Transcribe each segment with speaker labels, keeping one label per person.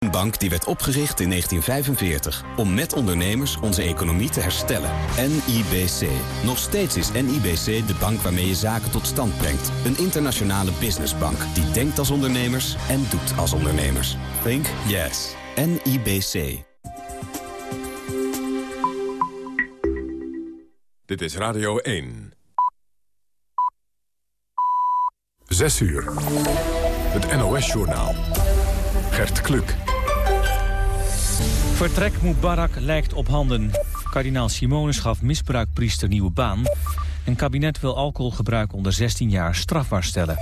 Speaker 1: Een bank die werd opgericht in 1945 om met ondernemers onze economie te herstellen. NIBC. Nog steeds is NIBC de bank waarmee je zaken tot stand brengt. Een internationale businessbank die denkt als ondernemers en doet als ondernemers. Think yes. NIBC.
Speaker 2: Dit is Radio 1. 6 uur. Het NOS-journaal. Gert Kluk.
Speaker 3: Vertrek Mubarak lijkt op handen. Kardinaal Simonis gaf misbruikpriester nieuwe baan. Een kabinet wil alcoholgebruik onder 16 jaar strafbaar stellen.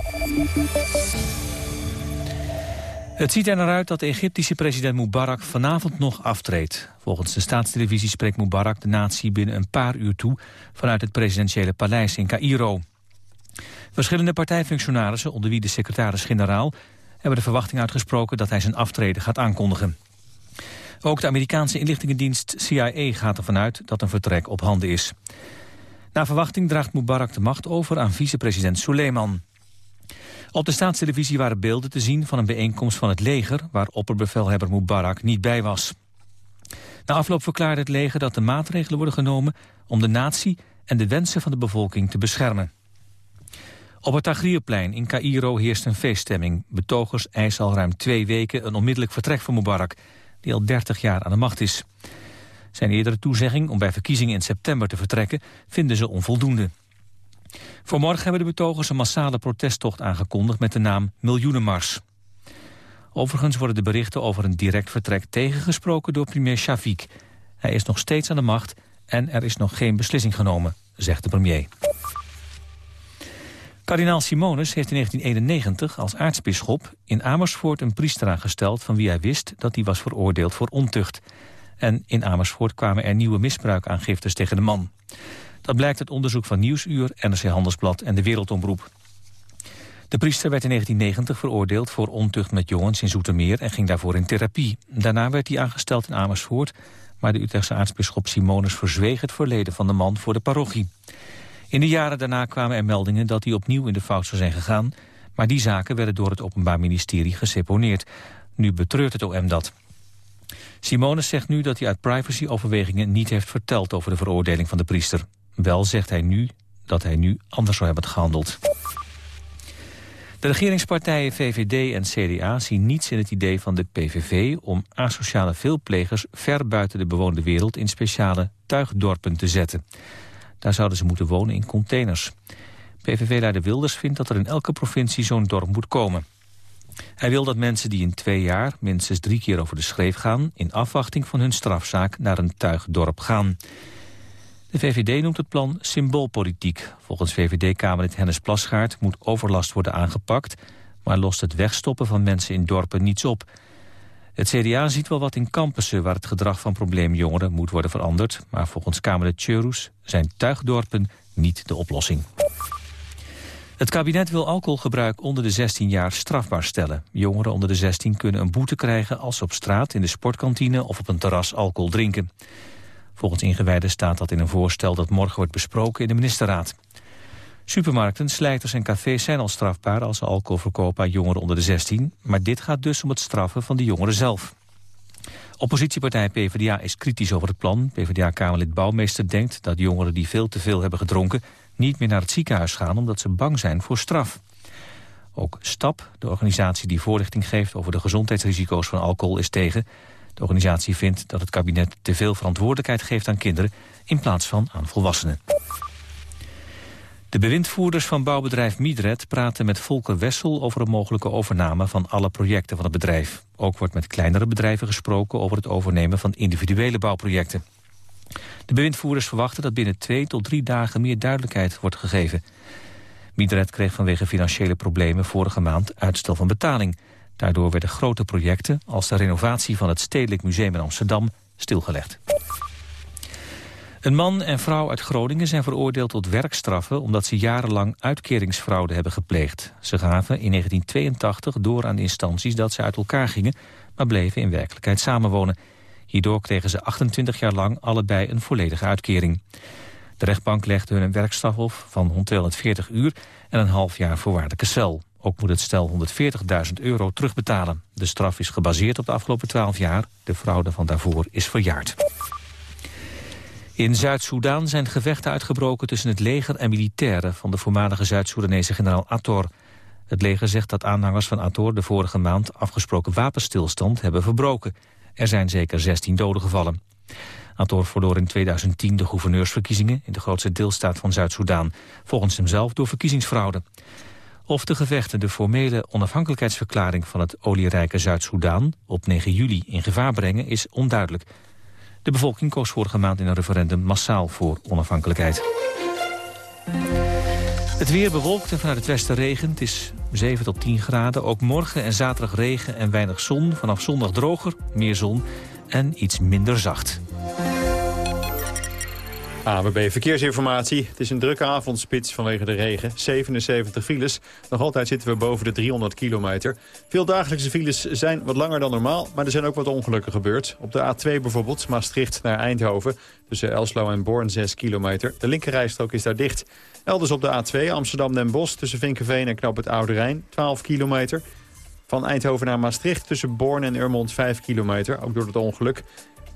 Speaker 3: Het ziet er naar uit dat de Egyptische president Mubarak vanavond nog aftreedt. Volgens de staatstelevisie spreekt Mubarak de natie binnen een paar uur toe... vanuit het presidentiële paleis in Cairo. Verschillende partijfunctionarissen, onder wie de secretaris-generaal... hebben de verwachting uitgesproken dat hij zijn aftreden gaat aankondigen. Ook de Amerikaanse inlichtingendienst CIA gaat ervan uit dat een vertrek op handen is. Na verwachting draagt Mubarak de macht over aan vicepresident Suleiman. Op de staatstelevisie waren beelden te zien van een bijeenkomst van het leger... waar opperbevelhebber Mubarak niet bij was. Na afloop verklaarde het leger dat de maatregelen worden genomen... om de natie en de wensen van de bevolking te beschermen. Op het Tahrirplein in Cairo heerst een feeststemming. Betogers eisen al ruim twee weken een onmiddellijk vertrek van Mubarak die al 30 jaar aan de macht is. Zijn eerdere toezegging om bij verkiezingen in september te vertrekken vinden ze onvoldoende. Voor morgen hebben de betogers een massale protesttocht aangekondigd met de naam Miljoenenmars. Overigens worden de berichten over een direct vertrek tegengesproken door premier Shafiq. Hij is nog steeds aan de macht en er is nog geen beslissing genomen, zegt de premier. Kardinaal Simonus heeft in 1991 als aartsbisschop in Amersfoort een priester aangesteld van wie hij wist dat hij was veroordeeld voor ontucht. En in Amersfoort kwamen er nieuwe misbruikaangiftes tegen de man. Dat blijkt uit onderzoek van Nieuwsuur, NRC Handelsblad en de Wereldomroep. De priester werd in 1990 veroordeeld voor ontucht met jongens in Zoetermeer en ging daarvoor in therapie. Daarna werd hij aangesteld in Amersfoort, maar de Utrechtse aartsbisschop Simonus verzweeg het verleden van de man voor de parochie. In de jaren daarna kwamen er meldingen dat hij opnieuw in de fout zou zijn gegaan... maar die zaken werden door het Openbaar Ministerie geseponeerd. Nu betreurt het OM dat. Simonis zegt nu dat hij uit privacyoverwegingen niet heeft verteld over de veroordeling van de priester. Wel zegt hij nu dat hij nu anders zou hebben gehandeld. De regeringspartijen VVD en CDA zien niets in het idee van de PVV... om asociale veelplegers ver buiten de bewoonde wereld... in speciale tuigdorpen te zetten. Daar zouden ze moeten wonen in containers. PVV-leider Wilders vindt dat er in elke provincie zo'n dorp moet komen. Hij wil dat mensen die in twee jaar minstens drie keer over de schreef gaan... in afwachting van hun strafzaak naar een tuigdorp gaan. De VVD noemt het plan symboolpolitiek. Volgens VVD-Kamerlid Hennis Plasgaard moet overlast worden aangepakt... maar lost het wegstoppen van mensen in dorpen niets op... Het CDA ziet wel wat in campussen waar het gedrag van probleemjongeren moet worden veranderd. Maar volgens Kamerlid Tjeurus zijn tuigdorpen niet de oplossing. Het kabinet wil alcoholgebruik onder de 16 jaar strafbaar stellen. Jongeren onder de 16 kunnen een boete krijgen als ze op straat, in de sportkantine of op een terras alcohol drinken. Volgens ingewijden staat dat in een voorstel dat morgen wordt besproken in de ministerraad. Supermarkten, slijters en cafés zijn al strafbaar als ze alcohol verkopen aan jongeren onder de 16. Maar dit gaat dus om het straffen van de jongeren zelf. Oppositiepartij PvdA is kritisch over het plan. PvdA-kamerlid Bouwmeester denkt dat jongeren die veel te veel hebben gedronken... niet meer naar het ziekenhuis gaan omdat ze bang zijn voor straf. Ook STAP, de organisatie die voorlichting geeft over de gezondheidsrisico's van alcohol, is tegen. De organisatie vindt dat het kabinet te veel verantwoordelijkheid geeft aan kinderen... in plaats van aan volwassenen. De bewindvoerders van bouwbedrijf Midred praten met Volker Wessel over een mogelijke overname van alle projecten van het bedrijf. Ook wordt met kleinere bedrijven gesproken over het overnemen van individuele bouwprojecten. De bewindvoerders verwachten dat binnen twee tot drie dagen meer duidelijkheid wordt gegeven. Midred kreeg vanwege financiële problemen vorige maand uitstel van betaling. Daardoor werden grote projecten als de renovatie van het Stedelijk Museum in Amsterdam stilgelegd. Een man en vrouw uit Groningen zijn veroordeeld tot werkstraffen... omdat ze jarenlang uitkeringsfraude hebben gepleegd. Ze gaven in 1982 door aan instanties dat ze uit elkaar gingen... maar bleven in werkelijkheid samenwonen. Hierdoor kregen ze 28 jaar lang allebei een volledige uitkering. De rechtbank legde hun een werkstraf op van 240 uur... en een half jaar voorwaardelijke cel. Ook moet het stel 140.000 euro terugbetalen. De straf is gebaseerd op de afgelopen 12 jaar. De fraude van daarvoor is verjaard. In Zuid-Soedan zijn gevechten uitgebroken tussen het leger en militairen... van de voormalige Zuid-Soedanese generaal Attor. Het leger zegt dat aanhangers van Attor de vorige maand... afgesproken wapenstilstand hebben verbroken. Er zijn zeker 16 doden gevallen. Attor verloor in 2010 de gouverneursverkiezingen... in de grootste deelstaat van Zuid-Soedan. Volgens hemzelf door verkiezingsfraude. Of de gevechten de formele onafhankelijkheidsverklaring... van het olierijke Zuid-Soedan op 9 juli in gevaar brengen is onduidelijk... De bevolking koos vorige maand in een referendum massaal voor onafhankelijkheid. Het weer bewolkt en vanuit het westen regent. Het is 7 tot 10 graden. Ook morgen en zaterdag regen en weinig zon. Vanaf zondag droger, meer zon en iets minder zacht.
Speaker 4: AWB Verkeersinformatie. Het is een drukke avondspits vanwege de regen. 77 files. Nog altijd zitten we boven de 300 kilometer. Veel dagelijkse files zijn wat langer dan normaal, maar er zijn ook wat ongelukken gebeurd. Op de A2 bijvoorbeeld, Maastricht naar Eindhoven. Tussen Elslo en Born 6 kilometer. De linkerrijstrook is daar dicht. Elders op de A2 Amsterdam-Den Bosch tussen Vinkenveen en Knop het Oude Rijn. 12 kilometer. Van Eindhoven naar Maastricht tussen Born en Urmond 5 kilometer. Ook door het ongeluk.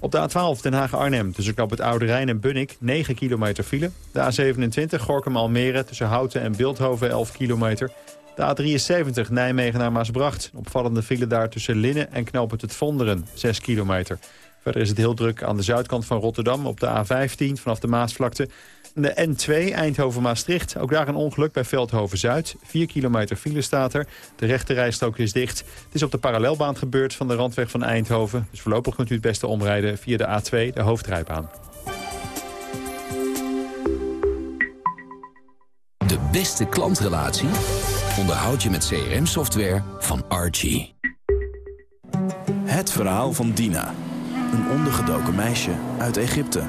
Speaker 4: Op de A12 Den Haag-Arnhem tussen Knap het Oude Rijn en Bunnik 9 kilometer file. De A27 Gorkum-Almere tussen Houten en Beeldhoven 11 kilometer. De A73 Nijmegen naar Maasbracht. Opvallende file daar tussen Linnen en Knoopend het Vonderen 6 kilometer. Verder is het heel druk aan de zuidkant van Rotterdam op de A15 vanaf de Maasvlakte. De N2 Eindhoven-Maastricht. Ook daar een ongeluk bij Veldhoven-Zuid. 4 kilometer file staat er. De rechterrijstrook is dicht. Het is op de parallelbaan gebeurd van de randweg van Eindhoven. Dus voorlopig kunt u het beste omrijden via de A2, de hoofdrijbaan.
Speaker 1: De beste klantrelatie onderhoud je met CRM-software van Archie.
Speaker 5: Het verhaal van Dina. Een ondergedoken meisje uit Egypte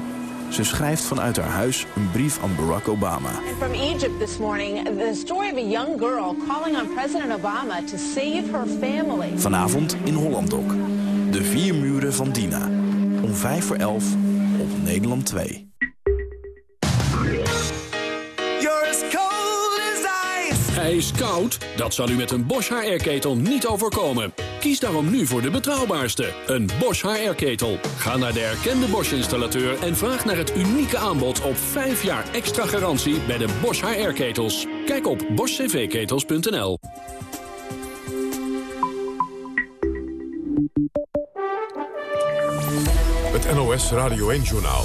Speaker 5: ze schrijft vanuit haar huis een brief aan Barack Obama.
Speaker 6: From Egypt this morning, the story of a young girl calling on President Obama to save her family.
Speaker 5: Vanavond in Hollandok. De vier muren van Dina. Om vijf voor elf op Nederland 2.
Speaker 7: Hij is koud? Dat zal u met een Bosch HR-ketel niet overkomen. Kies daarom nu voor de betrouwbaarste, een Bosch HR-ketel. Ga naar de erkende Bosch-installateur en vraag naar het unieke aanbod op 5 jaar extra garantie bij de Bosch HR-ketels. Kijk op boschcvketels.nl.
Speaker 2: Het NOS Radio 1-journaal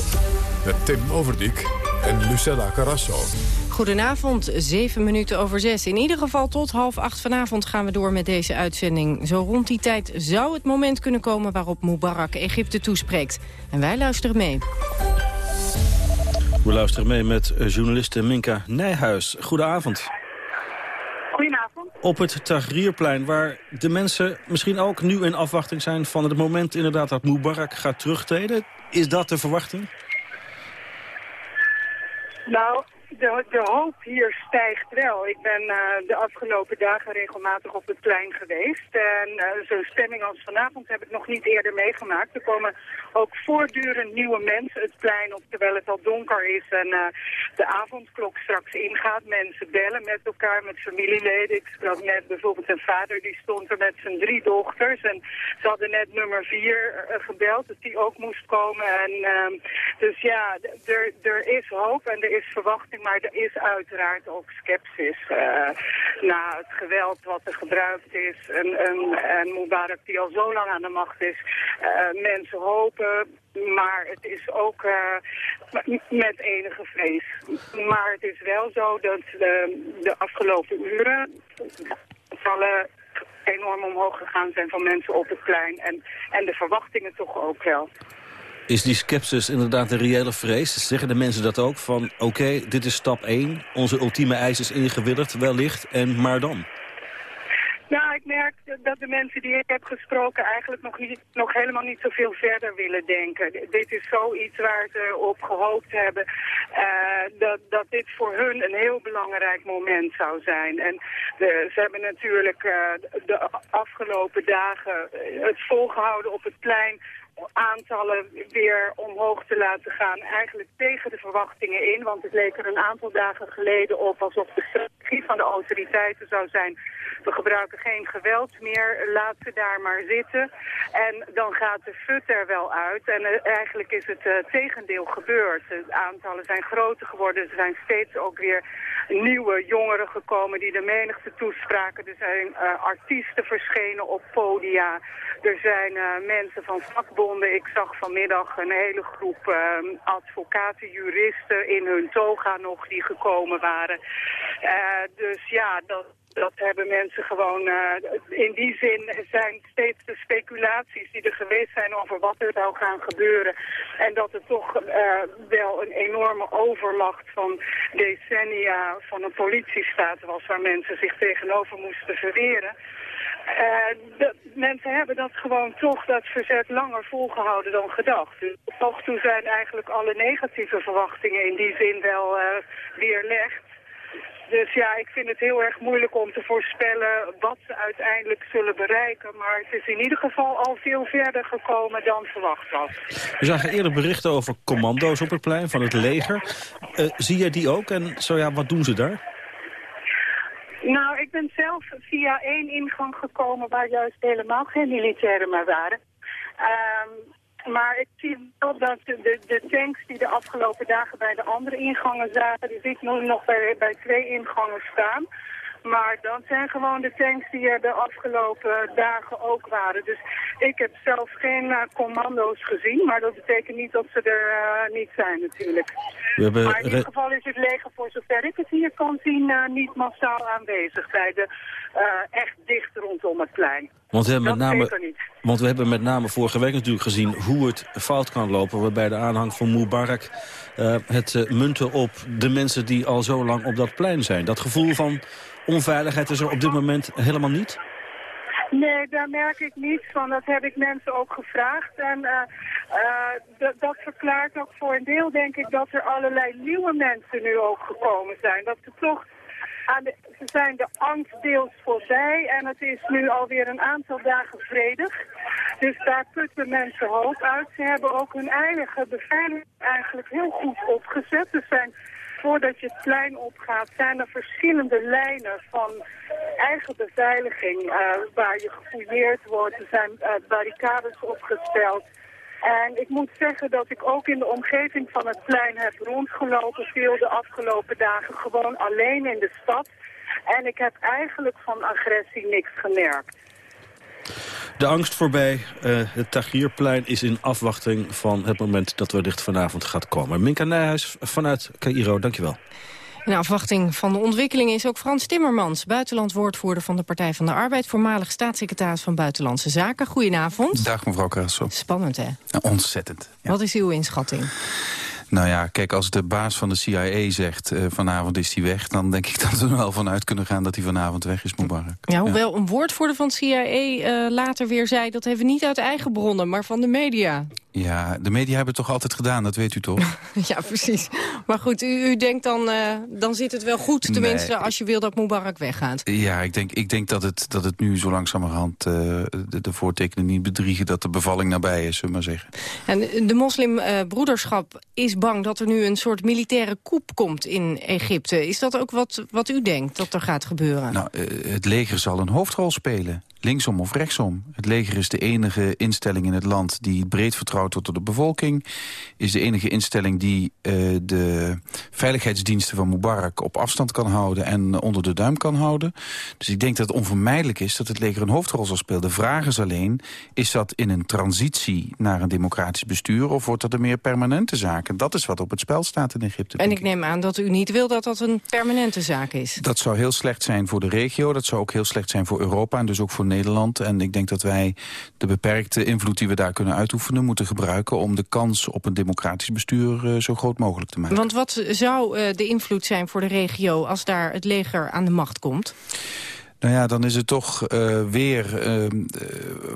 Speaker 2: met Tim Overdijk en Lucella Carrasso.
Speaker 8: Goedenavond, zeven minuten over zes. In ieder geval tot half acht vanavond gaan we door met deze uitzending. Zo rond die tijd zou het moment kunnen komen waarop Mubarak Egypte toespreekt. En wij luisteren mee.
Speaker 9: We luisteren mee met eh, journaliste Minka Nijhuis. Goedenavond.
Speaker 10: Goedenavond.
Speaker 9: Op het Tahrirplein, waar de mensen misschien ook nu in afwachting zijn... van het moment inderdaad dat Mubarak gaat terugtreden. Is dat de verwachting?
Speaker 10: Nou, de, hoop hier stijgt wel. Ik ben uh, de afgelopen dagen regelmatig op het plein geweest. En uh, zo'n stemming als vanavond heb ik nog niet eerder meegemaakt. Er komen ook voortdurend nieuwe mensen het plein op terwijl het al donker is en uh, de avondklok straks ingaat. Mensen bellen met elkaar, met familieleden. Ik sprak net bijvoorbeeld een vader die stond er met zijn drie dochters. En ze hadden net nummer vier gebeld, dat die ook moest komen. En, ehm, dus ja, er is hoop en er is verwachting maar er is uiteraard ook sceptisch uh, na het geweld wat er gebruikt is. En, en, en Mubarak die al zo lang aan de macht is. Uh, mensen hopen, maar het is ook uh, met enige vrees. Maar het is wel zo dat de afgelopen uren vallen enorm omhoog gegaan zijn van mensen op het plein. En, en de verwachtingen toch ook wel.
Speaker 9: Is die sceptisch inderdaad een reële vrees? Zeggen de mensen dat ook? Van oké, dit is stap 1. Onze ultieme eis is ingewilligd, wellicht. En maar dan?
Speaker 10: Nou, ik merk dat de mensen die ik heb gesproken eigenlijk nog, niet, nog helemaal niet zoveel verder willen denken. Dit is zoiets waar ze op gehoopt hebben uh, dat, dat dit voor hun een heel belangrijk moment zou zijn. En de, ze hebben natuurlijk uh, de afgelopen dagen het volgehouden op het plein aantallen weer omhoog te laten gaan. Eigenlijk tegen de verwachtingen in, want het leek er een aantal dagen geleden op alsof de strategie van de autoriteiten zou zijn we gebruiken geen geweld meer, laat ze daar maar zitten. En dan gaat de fut er wel uit. En eh, eigenlijk is het uh, tegendeel gebeurd. De aantallen zijn groter geworden. Er zijn steeds ook weer nieuwe jongeren gekomen die de menigte toespraken. Er zijn uh, artiesten verschenen op podia. Er zijn mensen van vakbonden. Ik zag vanmiddag een hele groep advocaten, juristen in hun toga nog die gekomen waren. dus ja, dat, dat hebben mensen gewoon, uh, in die zin zijn steeds de speculaties die er geweest zijn over wat er zou gaan gebeuren. En dat het toch uh, wel een enorme overmacht van decennia van een politiestaat was waar mensen zich tegenover moesten verweren. Uh, de, mensen hebben dat gewoon toch, dat verzet, langer volgehouden dan gedacht. Dus tot toe zijn eigenlijk alle negatieve verwachtingen in die zin wel uh, weerlegd. Dus ja, ik vind het heel erg moeilijk om te voorspellen wat ze uiteindelijk zullen bereiken. Maar het is in ieder geval al veel verder gekomen dan verwacht was.
Speaker 9: We zagen eerder berichten over commando's op het plein van het leger. Uh, zie jij die ook? En zo ja, wat doen ze daar?
Speaker 10: Nou, ik ben zelf via één ingang gekomen waar juist helemaal geen militairen meer waren. Um, maar ik zie wel dat de, de, tanks die de afgelopen dagen bij de andere ingangen zaten, die zie ik nu nog bij twee ingangen staan. Maar dan zijn gewoon de tanks die er de afgelopen dagen ook waren. Dus ik heb zelf geen uh, commando's gezien, maar dat betekent niet dat ze er uh, niet zijn natuurlijk. maar in ieder geval is het leger, voor zover ik het hier kan zien, uh, niet massaal aanwezig bij de echt dicht rondom het plein.
Speaker 9: Want we, hebben met name, want we hebben met name vorige week natuurlijk gezien hoe het fout kan lopen... waarbij de aanhang van Mubarak het munten op de mensen die al zo lang op dat plein zijn. Dat gevoel van onveiligheid is er op dit moment helemaal niet?
Speaker 10: Nee, daar merk ik niets van. Dat heb ik mensen ook gevraagd. En uh, uh, dat verklaart ook voor een deel, denk ik, dat er allerlei nieuwe mensen nu ook gekomen zijn. Dat ze toch aan de, ze zijn de angst deels voorbij en het is nu alweer een aantal dagen vredig. Dus daar putten mensen hoop uit. Ze hebben ook hun eigen beveiliging eigenlijk heel goed opgezet. Er zijn voordat je het plein opgaat, zijn er verschillende lijnen van eigen beveiliging uh, waar je gefouilleerd wordt. Er zijn uh, barricades opgesteld. En ik moet zeggen dat ik ook in de omgeving van het plein heb rondgelopen, veel de afgelopen dagen, gewoon alleen in de stad. En ik heb eigenlijk van agressie niks gemerkt.
Speaker 9: De angst voorbij uh, het Tahrirplein is in afwachting van het moment dat wellicht vanavond gaat komen. Minka Nijhuis vanuit Cairo, dankjewel.
Speaker 8: In afwachting van de ontwikkelingen is ook Frans Timmermans... buitenlandwoordvoerder van de Partij van de Arbeid... voormalig staatssecretaris van Buitenlandse Zaken. Goedenavond.
Speaker 11: Dag mevrouw Carasso.
Speaker 8: Spannend, hè?
Speaker 11: ontzettend.
Speaker 8: Ja. Wat is uw inschatting?
Speaker 11: Nou ja, kijk, als de baas van de CIA zegt uh, vanavond is hij weg... dan denk ik dat we er wel vanuit kunnen gaan dat hij vanavond weg is, Mubarak.
Speaker 8: Ja, hoewel een woordvoerder van de CIA uh, later weer zei... dat hebben we niet uit eigen bronnen, maar van de media.
Speaker 11: Ja, de media hebben het toch altijd gedaan, dat weet u toch?
Speaker 8: ja, precies. Maar goed, u, u denkt dan, uh, dan zit het wel goed, tenminste nee. als je wil dat Mubarak weggaat.
Speaker 11: Ja, ik denk, ik denk dat, het, dat het nu zo langzamerhand uh, de, de voortekenen niet bedriegen... dat de bevalling nabij is, zullen we maar zeggen.
Speaker 8: En de moslimbroederschap is bang dat er nu een soort militaire coup komt in Egypte. Is dat ook wat, wat u denkt dat er gaat gebeuren?
Speaker 11: Nou, uh, het leger zal een hoofdrol spelen linksom of rechtsom. Het leger is de enige instelling in het land die breed vertrouwd door de bevolking. Is de enige instelling die uh, de veiligheidsdiensten van Mubarak op afstand kan houden en onder de duim kan houden. Dus ik denk dat het onvermijdelijk is dat het leger een hoofdrol zal spelen. De vraag is alleen, is dat in een transitie naar een democratisch bestuur of wordt dat een meer permanente zaak? En dat is wat op het spel staat in Egypte.
Speaker 8: En ik neem aan dat u niet wil dat dat een permanente zaak is.
Speaker 11: Dat zou heel slecht zijn voor de regio, dat zou ook heel slecht zijn voor Europa en dus ook voor Nederland. En ik denk dat wij de beperkte invloed die we daar kunnen uitoefenen... moeten gebruiken om de kans op een democratisch bestuur uh, zo groot mogelijk te maken.
Speaker 8: Want wat zou uh, de invloed zijn voor de regio als daar het leger aan de macht komt?
Speaker 11: Nou ja, dan is het toch uh, weer uh,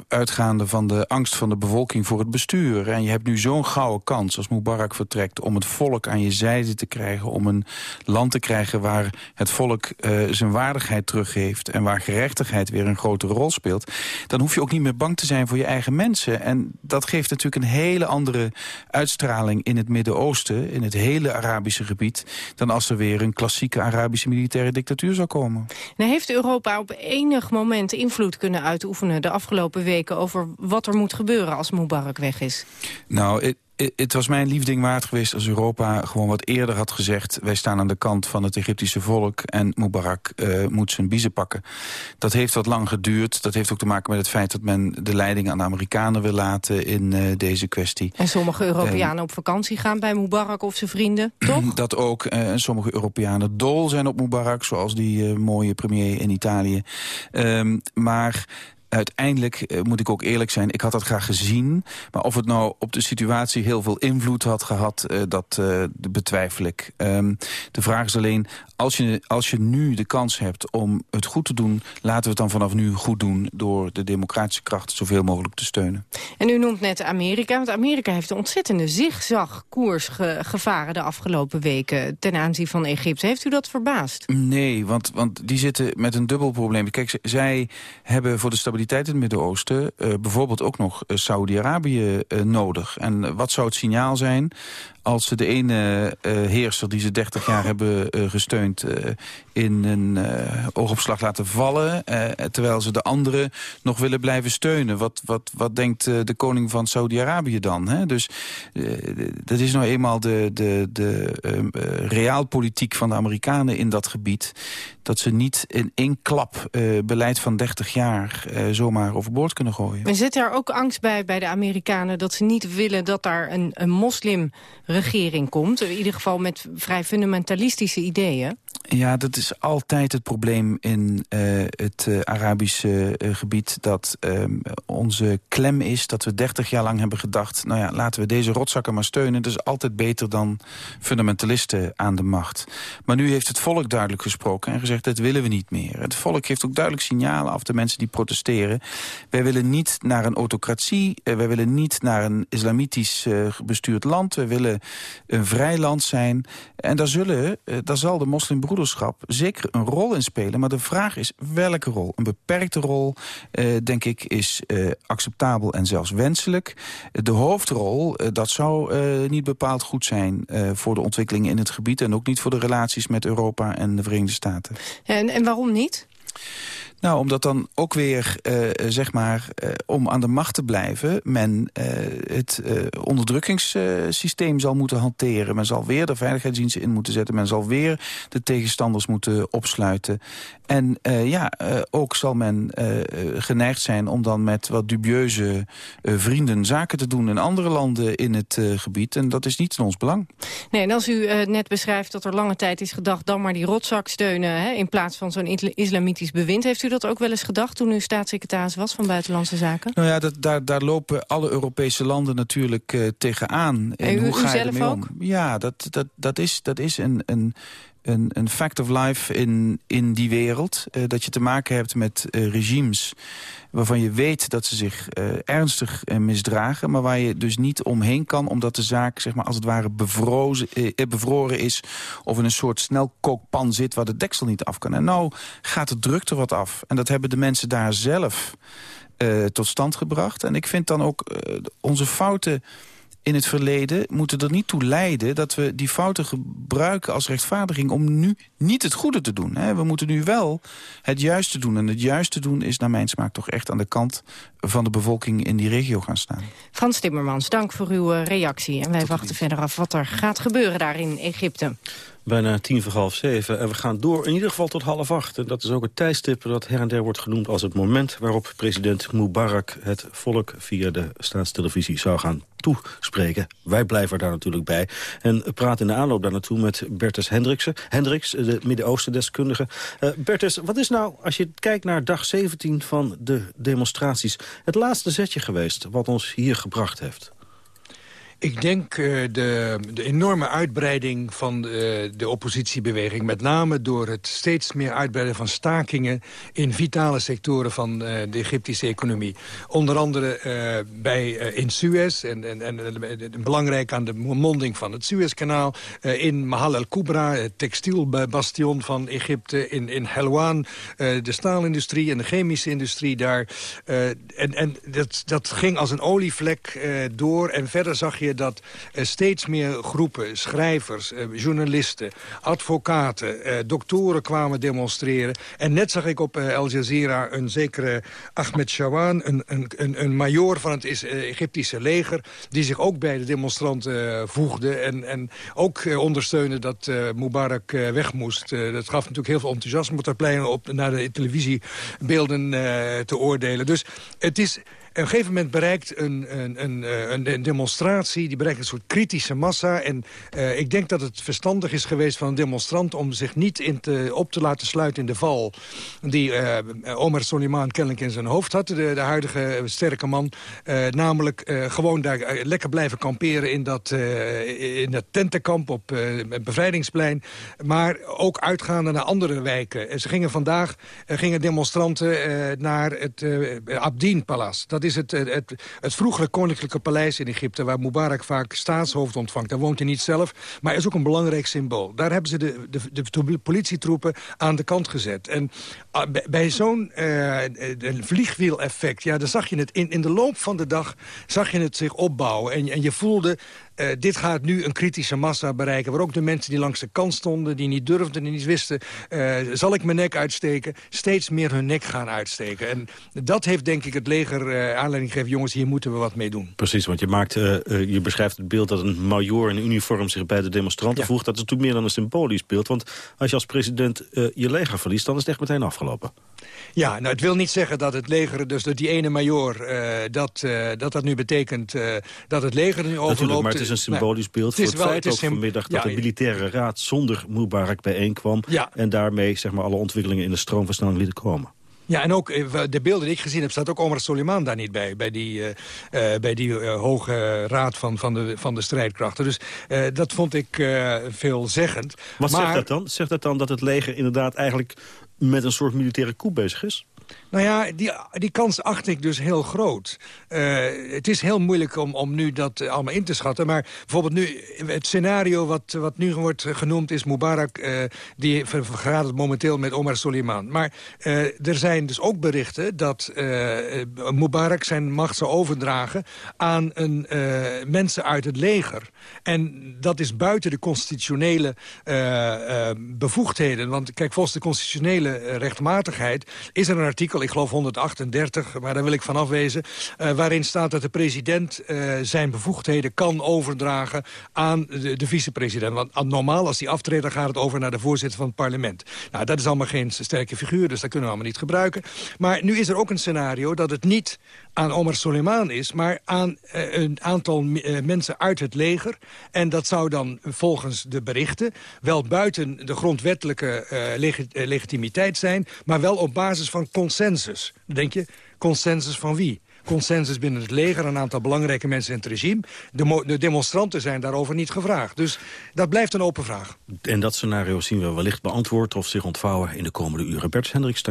Speaker 11: uitgaande van de angst van de bevolking voor het bestuur. En je hebt nu zo'n gouden kans als Mubarak vertrekt... om het volk aan je zijde te krijgen. Om een land te krijgen waar het volk uh, zijn waardigheid teruggeeft... en waar gerechtigheid weer een grotere rol speelt. Dan hoef je ook niet meer bang te zijn voor je eigen mensen. En dat geeft natuurlijk een hele andere uitstraling in het Midden-Oosten... in het hele Arabische gebied... dan als er weer een klassieke Arabische militaire dictatuur zou komen.
Speaker 8: Nou heeft Europa op enig moment invloed kunnen uitoefenen... de afgelopen weken over wat er moet gebeuren als Mubarak weg is?
Speaker 11: Nou, het was mijn liefding waard geweest als Europa gewoon wat eerder had gezegd... wij staan aan de kant van het Egyptische volk en Mubarak uh, moet zijn biezen pakken. Dat heeft wat lang geduurd. Dat heeft ook te maken met het feit dat men de leiding aan de Amerikanen wil laten in uh, deze kwestie.
Speaker 8: En sommige Europeanen op vakantie gaan bij Mubarak of zijn vrienden, toch?
Speaker 11: Dat ook. Uh, en sommige Europeanen dol zijn op Mubarak, zoals die mooie premier in Italië. Ehm, maar uiteindelijk uh, moet ik ook eerlijk zijn, ik had dat graag gezien. Maar of het nou op de situatie heel veel invloed had gehad, uh, dat uh, betwijfel ik. Um, de vraag is alleen, als je, als je nu de kans hebt om het goed te doen... laten we het dan vanaf nu goed doen door de democratische krachten zoveel mogelijk te steunen.
Speaker 8: En u noemt net Amerika, want Amerika heeft een ontzettende zigzagkoers ge gevaren... de afgelopen weken ten aanzien van Egypte. Heeft u dat verbaasd?
Speaker 11: Nee, want, want die zitten met een dubbel probleem. Kijk, zij hebben voor de stabiliteit in het Midden-Oosten... Uh, bijvoorbeeld ook nog uh, Saudi-Arabië uh, nodig. En wat zou het signaal zijn als ze de ene uh, heerser die ze 30 jaar hebben uh, gesteund... In een oogopslag laten vallen... terwijl ze de andere nog willen blijven steunen. Wat, wat, wat denkt de koning van Saudi-Arabië dan? Hè? Dus dat is nou eenmaal de, de, de realpolitiek van de Amerikanen in dat gebied... dat ze niet in één klap beleid van 30 jaar zomaar overboord kunnen gooien.
Speaker 8: Maar zit daar ook angst bij bij de Amerikanen... dat ze niet willen dat daar een, een moslim regering komt. In ieder geval met vrij fundamentalistische ideeën.
Speaker 11: Ja, dat is altijd het probleem in uh, het uh, Arabische uh, gebied... dat ehm, onze klem is dat we 30 jaar lang hebben gedacht... nou ja, laten we deze rotzakken maar steunen. Dat is altijd beter dan fundamentalisten aan de macht. Maar nu heeft het volk duidelijk gesproken en gezegd... dat willen we niet meer. Het volk geeft ook duidelijk signalen af de mensen die protesteren. Wij willen niet naar een autocratie. wij willen niet naar een islamitisch bestuurd land. We willen een vrij land zijn. En daar, zullen, daar zal de moslimbroeders zeker een rol in spelen. Maar de vraag is welke rol? Een beperkte rol, uh, denk ik, is uh, acceptabel en zelfs wenselijk. De hoofdrol, uh, dat zou niet bepaald goed zijn... voor de ontwikkelingen in het gebied... en ook niet voor de relaties met Europa en de Verenigde Staten.
Speaker 8: En, en waarom niet?
Speaker 11: Nou, omdat dan ook weer, uh, zeg maar, uh, om aan de macht te blijven... men uh, het onderdrukkingssysteem zal moeten hanteren. Men zal weer de veiligheidsdiensten in moeten zetten. Men zal weer de tegenstanders moeten opsluiten. En ja, ook zal men geneigd zijn om dan met wat dubieuze vrienden... zaken te doen in andere landen in het gebied. En dat is niet in ons belang.
Speaker 8: Nee, en als u net beschrijft dat er lange tijd is gedacht... dan maar die rotzak steunen hè, in plaats van zo'n islamitisch bewind... heeft u dat ook wel eens gedacht toen u staatssecretaris was van Buitenlandse Zaken?
Speaker 11: Nou ja, dat, daar, daar lopen alle Europese landen natuurlijk uh, tegenaan.
Speaker 8: En, en u, hoe ga je ermee ook?
Speaker 11: om? Ja, dat, dat, dat is, dat is een, een, een, een fact of life in, in die wereld. Uh, dat je te maken hebt met uh, regimes waarvan je weet dat ze zich uh, ernstig misdragen... maar waar je dus niet omheen kan... omdat de zaak zeg maar, als het ware bevrozen, bevroren is... of in een soort snelkookpan zit waar de deksel niet af kan. En nou gaat de druk er wat af. En dat hebben de mensen daar zelf tot stand gebracht. En ik vind dan ook onze fouten in het verleden moeten er niet toe leiden... dat we die fouten gebruiken als rechtvaardiging om nu niet het goede te doen. We moeten nu wel het juiste doen. En het juiste doen is naar mijn smaak toch echt aan de kant van de bevolking in die regio gaan staan.
Speaker 8: Frans Timmermans, dank voor uw eh, reactie. En wij wachten verder af wat er gaat gebeuren daar in Egypte.
Speaker 9: Bijna tien voor half zeven. En we gaan door in ieder geval tot half acht. En dat is ook het tijdstip dat her en der wordt genoemd als het moment... waarop president Mubarak het volk via de staatstelevisie zou gaan toespreken. Wij blijven daar natuurlijk bij. En praten in de aanloop daar naartoe met Bertus Hendriksen. Hendricks, de Midden-Oosten-deskundige. Uh, Bertus, wat is nou, als je kijkt naar dag 17 van de demonstraties... het laatste zetje geweest wat ons hier gebracht heeft?
Speaker 12: Ik denk uh, de, de, enorme uitbreiding van de, de, oppositiebeweging... met name door het steeds meer uitbreiden van stakingen... in vitale sectoren van uh, de Egyptische economie. Onder andere bij, in Suez, en, en, en, belangrijk aan de monding van het Suezkanaal... in Mahal el-Kubra, het textielbastion van Egypte... in, in Helwan, de staalindustrie en de chemische industrie daar. en en dat, dat ging als een olievlek door en verder zag je dat steeds meer groepen, schrijvers, eh, journalisten, advocaten, eh, doktoren kwamen demonstreren. En net zag ik op eh, Al Jazeera een zekere Ahmed Shawan, een, een, een, een major van het Egyptische leger, die zich ook bij de demonstranten voegde en, en ook ondersteunde dat Mubarak weg moest. dat gaf natuurlijk heel veel enthousiasme op het plein op naar de televisiebeelden te oordelen. Dus het is op een gegeven moment bereikt een, een, een, eh, een, demonstratie... die bereikt een soort kritische massa. En uh, ik denk dat het verstandig is geweest van een demonstrant... om zich niet in te, op te laten sluiten in de val... die uh, Omar Soliman kennelijk in zijn hoofd had. De, de huidige sterke man. Namelijk gewoon daar lekker blijven kamperen... in dat, in tentenkamp op het Bevrijdingsplein. Maar ook uitgaande naar andere wijken. Ze gingen vandaag gingen demonstranten naar het Abdin-paleis. Dat is het, het, het vroegere koninklijke paleis in Egypte... waar Mubarak vaak staatshoofd ontvangt. Daar woont hij niet zelf, maar is ook een belangrijk symbool. Daar hebben ze de, de, de politietroepen aan de kant gezet. En ah, bij zo'n uh, vliegwiel-effect... ja, dan zag je het in, in de loop van de dag zag je het zich opbouwen. En, en je voelde uh, dit gaat nu een kritische massa bereiken... waar ook de mensen die langs de kant stonden, die niet durfden... die niet wisten, uh, zal ik mijn nek uitsteken... steeds meer hun nek gaan uitsteken. En dat heeft denk ik het leger uh, aanleiding gegeven... jongens, hier moeten we wat mee doen.
Speaker 9: Precies, want je, maakt, je beschrijft het beeld dat een major in uniform... zich bij de demonstranten ja. voegt. Dat is natuurlijk meer dan een symbolisch beeld. Want als je als president je leger verliest... dan is het echt meteen afgelopen.
Speaker 12: Ja, nou, het wil niet zeggen dat het leger, dus dat die ene major... dat, dat dat nu betekent dat het leger nu overloopt
Speaker 9: is een symbolisch beeld voor het, wel, feit het ook vanmiddag... dat de militaire raad zonder Mubarak bijeenkwam... en daarmee zeg maar, alle ontwikkelingen in de stroomversnelling lieten komen.
Speaker 12: Ja, en ook eh, de beelden die ik gezien heb, staat ook Omar Soliman daar niet bij. Bij die, uh, uh, bij die uh, hoge raad van, van, de, van de strijdkrachten. Dus dat vond ik veelzeggend.
Speaker 9: Wat maar... zegt dat dan? Zegt dat dan dat het leger inderdaad eigenlijk met een soort militaire coup bezig is?
Speaker 12: Nou ja, die, die kans acht ik dus heel groot. Uh, het is heel moeilijk om, om nu dat allemaal in te schatten. Maar bijvoorbeeld nu, het scenario wat, wat nu wordt genoemd is Mubarak... Uh, die vergaat het momenteel met Omar Soliman. Maar er zijn dus ook berichten dat Mubarak zijn macht zou overdragen... aan een, mensen uit het leger. En dat is buiten de constitutionele bevoegdheden. Want kijk, volgens de constitutionele rechtmatigheid... is er een artikel, ik geloof 138, maar daar wil ik van afwezen... Uh, waarin staat dat de president uh, zijn bevoegdheden kan overdragen aan de, de vicepresident. Want normaal, als die aftreedt, gaat het over naar de voorzitter van het parlement. Nou, dat is allemaal geen sterke figuur, dus dat kunnen we allemaal niet gebruiken. Maar nu is er ook een scenario dat het niet aan Omar Soleiman is... maar aan uh, een aantal uh, mensen uit het leger. En dat zou dan volgens de berichten... wel buiten de grondwettelijke leg legitimiteit zijn... maar wel op basis van consensus. denk je, consensus van wie? consensus binnen het leger, een aantal belangrijke mensen in het regime. De, de, demonstranten zijn daarover niet gevraagd. Dus dat blijft een open vraag.
Speaker 9: En dat scenario zien we wellicht beantwoord of zich ontvouwen in de komende uren. Bert Hendricks.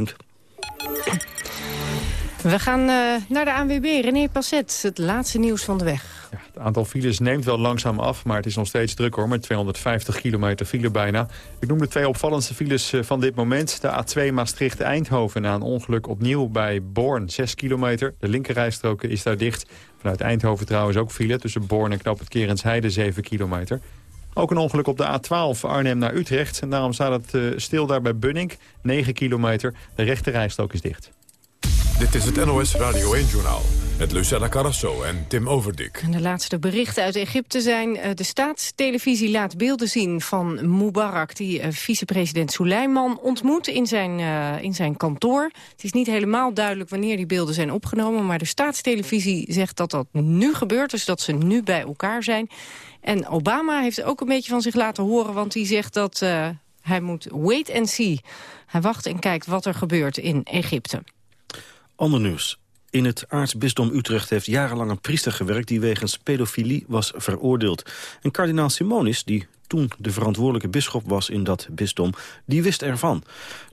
Speaker 8: We gaan uh, naar de ANWB. René Passet, het laatste nieuws van de weg.
Speaker 4: Ja, het aantal files neemt wel langzaam af, maar het is nog steeds druk hoor. Met 250 kilometer file bijna. Ik noem de twee opvallendste files eh, van dit moment. De A2 Maastricht-Eindhoven na een ongeluk opnieuw bij Born. 6 kilometer. De linkerrijstrook is daar dicht. Vanuit Eindhoven trouwens ook file. Tussen Born en Knop het Kerensheide 7 kilometer. Ook een ongeluk op de A12 Arnhem naar Utrecht. En daarom staat het uh, stil daar bij Bunning. 9 kilometer. De rechterrijstrook is dicht.
Speaker 2: Dit is het NOS Radio 1-journaal met Lucella Carrasso en Tim Overdik.
Speaker 8: En de laatste berichten uit Egypte zijn... Uh, de staatstelevisie laat beelden zien van Mubarak... die uh, vicepresident Suleiman ontmoet in zijn, uh, in zijn kantoor. Het is niet helemaal duidelijk wanneer die beelden zijn opgenomen... maar de staatstelevisie zegt dat dat nu gebeurt... dus dat ze nu bij elkaar zijn. En Obama heeft ook een beetje van zich laten horen... want hij zegt dat hij moet wait and see. Hij wacht en kijkt wat er gebeurt in Egypte.
Speaker 9: Ander nieuws. In het aartsbisdom Utrecht heeft jarenlang een priester gewerkt... die wegens pedofilie was veroordeeld. En kardinaal Simonis, die toen de verantwoordelijke bisschop was in dat bisdom, die wist ervan.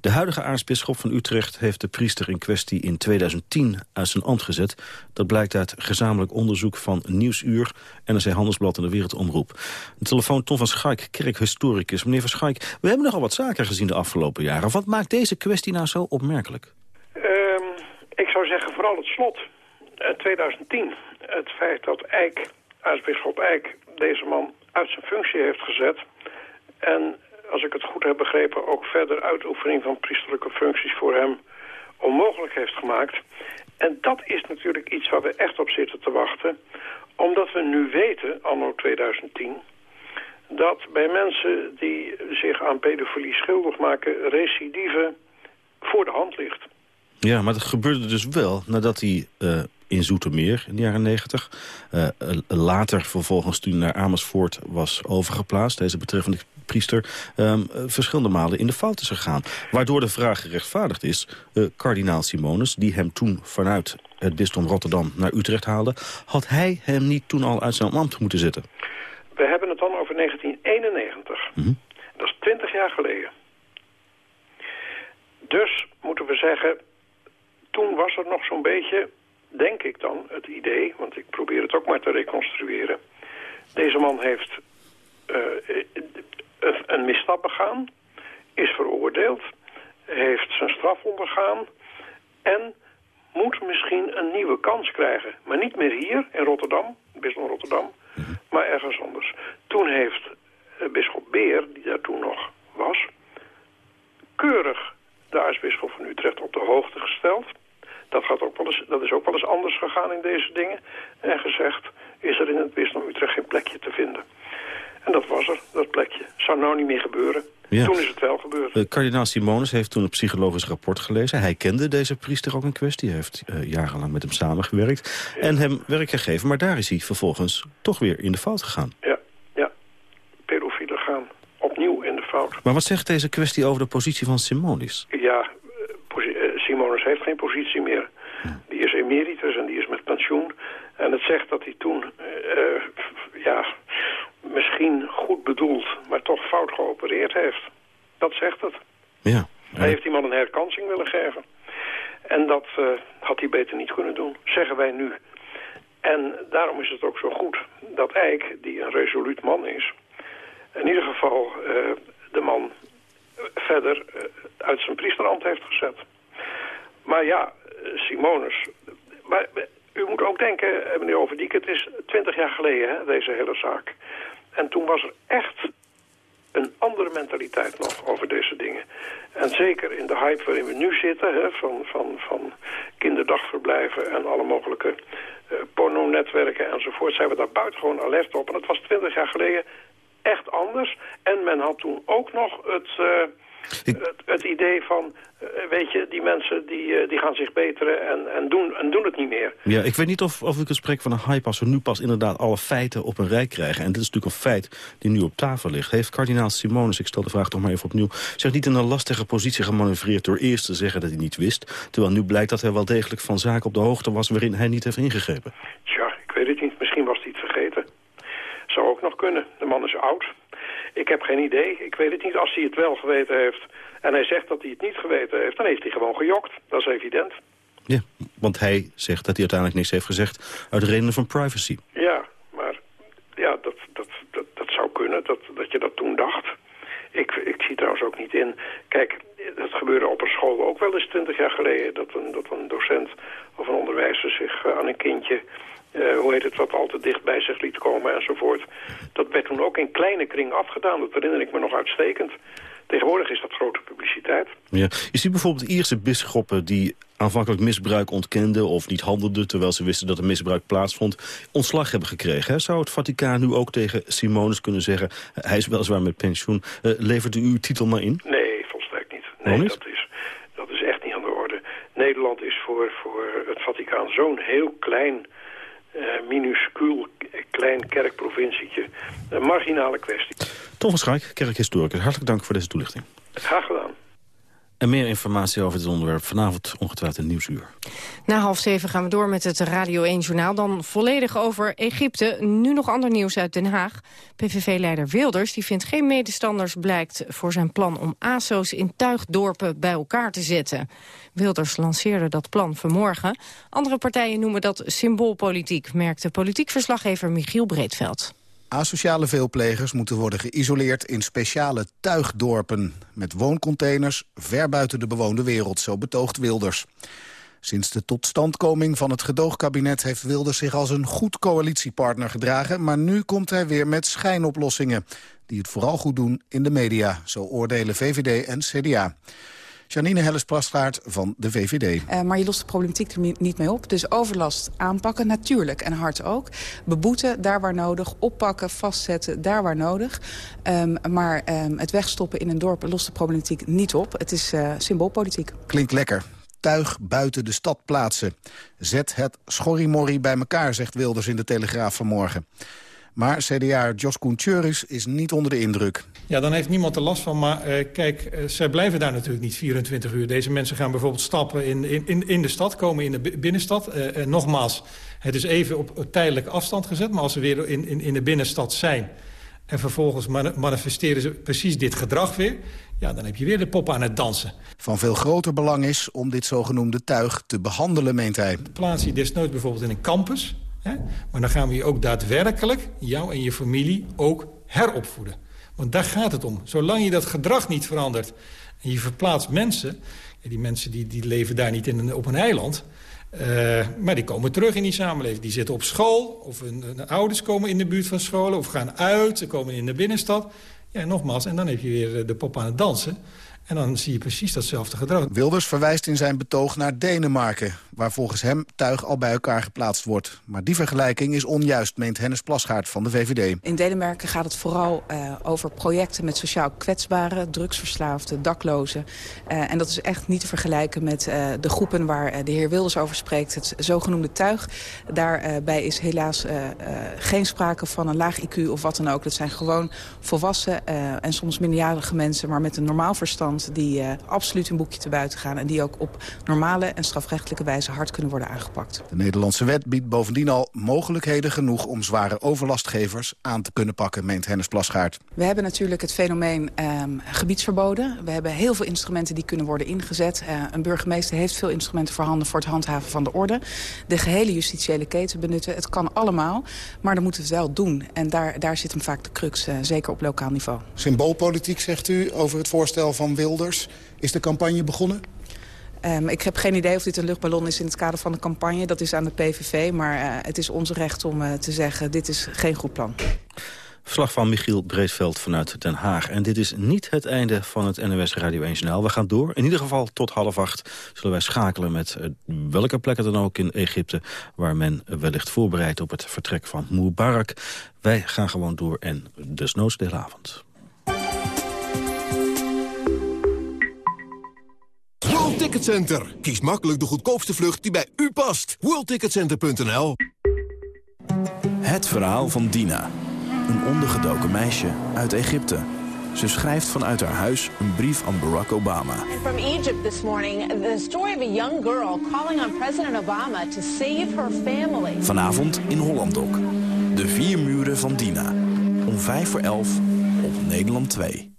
Speaker 9: De huidige aartsbisschop van Utrecht heeft de priester in kwestie in 2010 uit zijn ambt gezet. Dat blijkt uit gezamenlijk onderzoek van Nieuwsuur, NRC Handelsblad en de Wereldomroep. De telefoon Tom van Schaik, kerkhistoricus. Meneer van Schaik, we hebben nogal wat zaken gezien de afgelopen jaren. Wat maakt deze kwestie nou zo opmerkelijk?
Speaker 13: Ik zou zeggen vooral het slot. 2010. Eh, het feit dat Eijk, aartsbisschop Eijk, deze man uit zijn functie heeft gezet. En als ik het goed heb begrepen, ook verder uitoefening van priesterlijke functies voor hem onmogelijk heeft gemaakt. En dat is natuurlijk iets waar we echt op zitten te wachten. Omdat we nu weten, anno 2010, dat bij mensen die zich aan pedofilie schuldig maken... recidive voor de hand ligt.
Speaker 9: Ja, maar dat gebeurde dus wel nadat hij uh, in Zoetermeer in de jaren negentig. Uh, later vervolgens toen naar Amersfoort was overgeplaatst, deze betreffende priester, um, verschillende malen in de fout is gegaan. Waardoor de vraag gerechtvaardigd is, uh, kardinaal Simonus, die hem toen vanuit het bisdom Rotterdam naar Utrecht haalde, had hij hem niet toen al uit zijn ambt moeten zetten?
Speaker 13: We hebben het dan over 1991. Mm Dat is 20 jaar geleden. Dus moeten we zeggen, toen was er nog zo'n beetje denk ik dan, het idee, want ik probeer het ook maar te reconstrueren. Deze man heeft uh, een misstap begaan, is veroordeeld, heeft zijn straf ondergaan en moet misschien een nieuwe kans krijgen. Maar niet meer hier in Rotterdam, bisschop Rotterdam, mhm. maar ergens anders. Toen heeft uh, bisschop Beer, die daar toen nog was, keurig de aartsbisschop van Utrecht op de hoogte gesteld dat, gaat ook wel eens, dat is ook wel eens anders gegaan in deze dingen. En gezegd, is er in het bisdom Utrecht geen plekje te vinden. En dat was er, dat plekje. Zou nou niet meer gebeuren. Toen is het wel gebeurd.
Speaker 9: Uh, kardinaal Simonus heeft toen een psychologisch rapport gelezen. Hij kende deze priester ook in kwestie. Hij heeft uh, jarenlang met hem samengewerkt. En hem werk gegeven. Maar daar is hij vervolgens toch weer in de fout gegaan.
Speaker 13: Ja, ja. Pedofielen gaan opnieuw in de fout.
Speaker 9: Maar wat zegt deze kwestie over de positie van Simonis?
Speaker 13: Ja, Simonus heeft geen positie meer. Die is emeritus en die is met pensioen. En het zegt dat hij toen, uh, ja, misschien goed bedoeld, maar toch fout geopereerd heeft. Dat zegt het.
Speaker 9: Ja.
Speaker 13: Hij heeft iemand een herkansing willen geven. En dat uh, had hij beter niet kunnen doen, zeggen wij nu. En daarom is het ook zo goed dat Eijk, die een resoluut man is... in ieder geval uh, de man verder uit zijn priesterambt heeft gezet. Maar ja, Simonus... Maar u moet ook denken, eh, meneer Overdiek, het is twintig jaar geleden, hè, deze hele zaak. En toen was er echt een andere mentaliteit nog over deze dingen. En zeker in de hype waarin we nu zitten, hè, van, van, van kinderdagverblijven en alle mogelijke uh, pornonetwerken enzovoort, zijn we daar buitengewoon alert op. En dat was twintig jaar geleden echt anders. En men had toen ook nog het... Uh, het, het, idee van, eh, weet je, die mensen die, eh, die gaan zich beteren en, en, doen, en doen het niet meer.
Speaker 9: Ja, ik weet niet of, of ik een spreek van een hype als we nu pas inderdaad alle feiten op een rij krijgen. En dit is natuurlijk een feit die nu op tafel ligt. Heeft kardinaal Simonus, ik stel de vraag toch maar even opnieuw, zich niet in een lastige positie gemanoeuvreerd door eerst te zeggen dat hij niet wist. Terwijl nu blijkt dat hij wel degelijk van zaken op de hoogte was waarin hij niet heeft ingegrepen.
Speaker 13: Tja, ik weet het niet. Misschien was hij het vergeten. Zou ook nog kunnen. De man is oud. Ik heb geen idee. Ik weet het niet. Als hij het wel geweten heeft en hij zegt dat hij het niet geweten heeft... dan heeft hij gewoon gejokt. Dat is evident.
Speaker 9: Ja, want hij zegt dat hij uiteindelijk niks heeft gezegd... uit redenen van privacy.
Speaker 13: Ja, maar ja, dat, dat, dat, dat zou kunnen, dat, dat je dat toen dacht. Ik, ik zie trouwens ook niet in... Kijk, dat gebeurde op een school ook wel eens twintig jaar geleden... dat een, dat een docent of een onderwijzer zich eh, aan een kindje uh, hoe heet het, wat al te dicht bij zich liet komen enzovoort. Dat werd toen ook in kleine kring afgedaan. Dat herinner ik me nog uitstekend. Tegenwoordig is dat grote publiciteit.
Speaker 9: Ja. Je ziet bijvoorbeeld Ierse bisschoppen die aanvankelijk misbruik ontkenden... of niet handelden terwijl ze wisten dat er misbruik plaatsvond... ontslag hebben gekregen. Hè? Zou het Vaticaan nu ook tegen Simonus kunnen zeggen... hij is weliswaar met pensioen, uh, levert u uw titel maar in?
Speaker 13: Nee, volstrekt niet. Nee, niet? Dat, is, dat is echt niet aan de orde. Nederland is voor, voor het Vaticaan zo'n heel klein uh, minuscuul klein kerkprovincietje. Een marginale kwestie.
Speaker 9: Tom van Schaik, kerkhistoricus. Hartelijk dank voor deze toelichting.
Speaker 13: Graag gedaan.
Speaker 9: En meer informatie over dit onderwerp vanavond ongetwijfeld in Nieuwsuur.
Speaker 8: Na half zeven gaan we door met het Radio 1-journaal. Dan volledig over Egypte. Nu nog ander nieuws uit Den Haag. PVV-leider Wilders die vindt geen medestanders blijkt... voor zijn plan om ASO's in tuigdorpen bij elkaar te zetten. Wilders lanceerde dat plan vanmorgen. Andere partijen noemen dat symboolpolitiek... merkte politiek verslaggever Michiel Breedveld.
Speaker 14: Asociale veelplegers moeten worden geïsoleerd in speciale tuigdorpen... met wooncontainers ver buiten de bewoonde wereld, zo betoogt Wilders. Sinds de totstandkoming van het gedoogkabinet heeft Wilders zich als een goed coalitiepartner gedragen... maar nu komt hij weer met schijnoplossingen, die het vooral goed doen in de media. Zo oordelen VVD en CDA. Janine Helles-Plasgaard van de VVD.
Speaker 15: Uh, maar je lost de problematiek er niet mee op. Dus overlast aanpakken, natuurlijk, en hard ook. Beboeten, daar waar nodig. Oppakken, vastzetten, daar waar nodig. Um, maar um, het wegstoppen in een dorp lost de problematiek niet op. Het is uh, symboolpolitiek.
Speaker 14: Klinkt lekker tuig buiten de stad plaatsen. Zet het schorrimorrie bij elkaar, zegt Wilders in de Telegraaf vanmorgen. Maar CDA Jos Koentjuris is niet onder de indruk.
Speaker 16: Ja, dan heeft niemand er last van. Maar uh, kijk, uh, zij blijven daar natuurlijk niet 24 uur. Deze mensen gaan bijvoorbeeld stappen in, in, in de stad, komen in de binnenstad. Uh, nogmaals, het is even op tijdelijke afstand gezet. Maar als ze weer in, in, in de binnenstad zijn... en vervolgens manifesteren ze precies dit gedrag weer... ja, dan heb je weer de pop aan het dansen.
Speaker 14: Van veel groter belang is om dit zogenoemde tuig te behandelen, meent hij.
Speaker 16: Plaats je desnoods bijvoorbeeld in een campus... Maar dan gaan we je ook daadwerkelijk, jou en je familie, ook heropvoeden. Want daar gaat het om. Zolang je dat gedrag niet verandert en je verplaatst mensen... die mensen die, die leven daar niet in op een eiland... Uh, maar die komen terug in die samenleving. Die zitten op school, of hun, hun, ouders komen in de buurt van scholen... of gaan uit, ze komen in de binnenstad. Ja, nogmaals, en dan heb je weer de pop aan het dansen... En dan zie je precies datzelfde gedrag.
Speaker 14: Wilders verwijst in zijn betoog naar Denemarken... waar volgens hem tuig al bij elkaar geplaatst wordt. Maar die vergelijking is onjuist, meent Hennis Plasgaard van de VVD.
Speaker 15: In Denemarken gaat het vooral uh, over projecten met sociaal kwetsbaren... drugsverslaafden, daklozen. Uh, en dat is echt niet te vergelijken met uh, de groepen waar de heer Wilders over spreekt. Het zogenoemde tuig. Daarbij is helaas geen sprake van een laag IQ of wat dan ook. Dat zijn gewoon volwassen en soms minderjarige mensen... maar met een normaal verstand die uh, absoluut een boekje te buiten gaan... en die ook op normale en strafrechtelijke wijze hard kunnen worden aangepakt.
Speaker 14: De Nederlandse wet biedt bovendien al mogelijkheden genoeg... om zware overlastgevers aan te kunnen pakken, meent Hennis Plasgaard.
Speaker 15: We hebben natuurlijk het fenomeen eh, gebiedsverboden. We hebben heel veel instrumenten die kunnen worden ingezet. Uh, een burgemeester heeft veel instrumenten voorhanden voor het handhaven van de orde. De gehele justitiële keten benutten. Het kan allemaal, maar dan moeten we het wel doen. En daar, daar zit hem vaak de crux, uh, zeker op lokaal niveau.
Speaker 14: Symboolpolitiek, zegt u, over het voorstel van Wilders. Is de campagne begonnen?
Speaker 15: Um, ik heb geen idee of dit een luchtballon is in het kader van de campagne. Dat is aan de PVV, maar uh, het is ons recht om uh, te zeggen... dit is geen goed plan.
Speaker 9: Verslag van Michiel Breedveld vanuit Den Haag. En dit is niet het einde van het NOS Radio 1 Journaal. We gaan door. In ieder geval tot half acht zullen wij schakelen met uh, welke plekken dan ook in Egypte... waar men wellicht voorbereidt op het vertrek van Mubarak. Wij gaan gewoon door en desnoods de hele avond.
Speaker 17: World Ticket Center. Kies makkelijk de goedkoopste vlucht die bij u past. WorldTicketCenter.nl
Speaker 5: Het verhaal van Dina. Een ondergedoken meisje uit Egypte. Ze schrijft vanuit haar huis een brief aan Barack Obama.
Speaker 6: From Egypt this morning, the story of a young girl calling on President Obama to save her family.
Speaker 5: Vanavond in Hollandok. De vier muren van Dina. Om vijf voor elf op Nederland 2.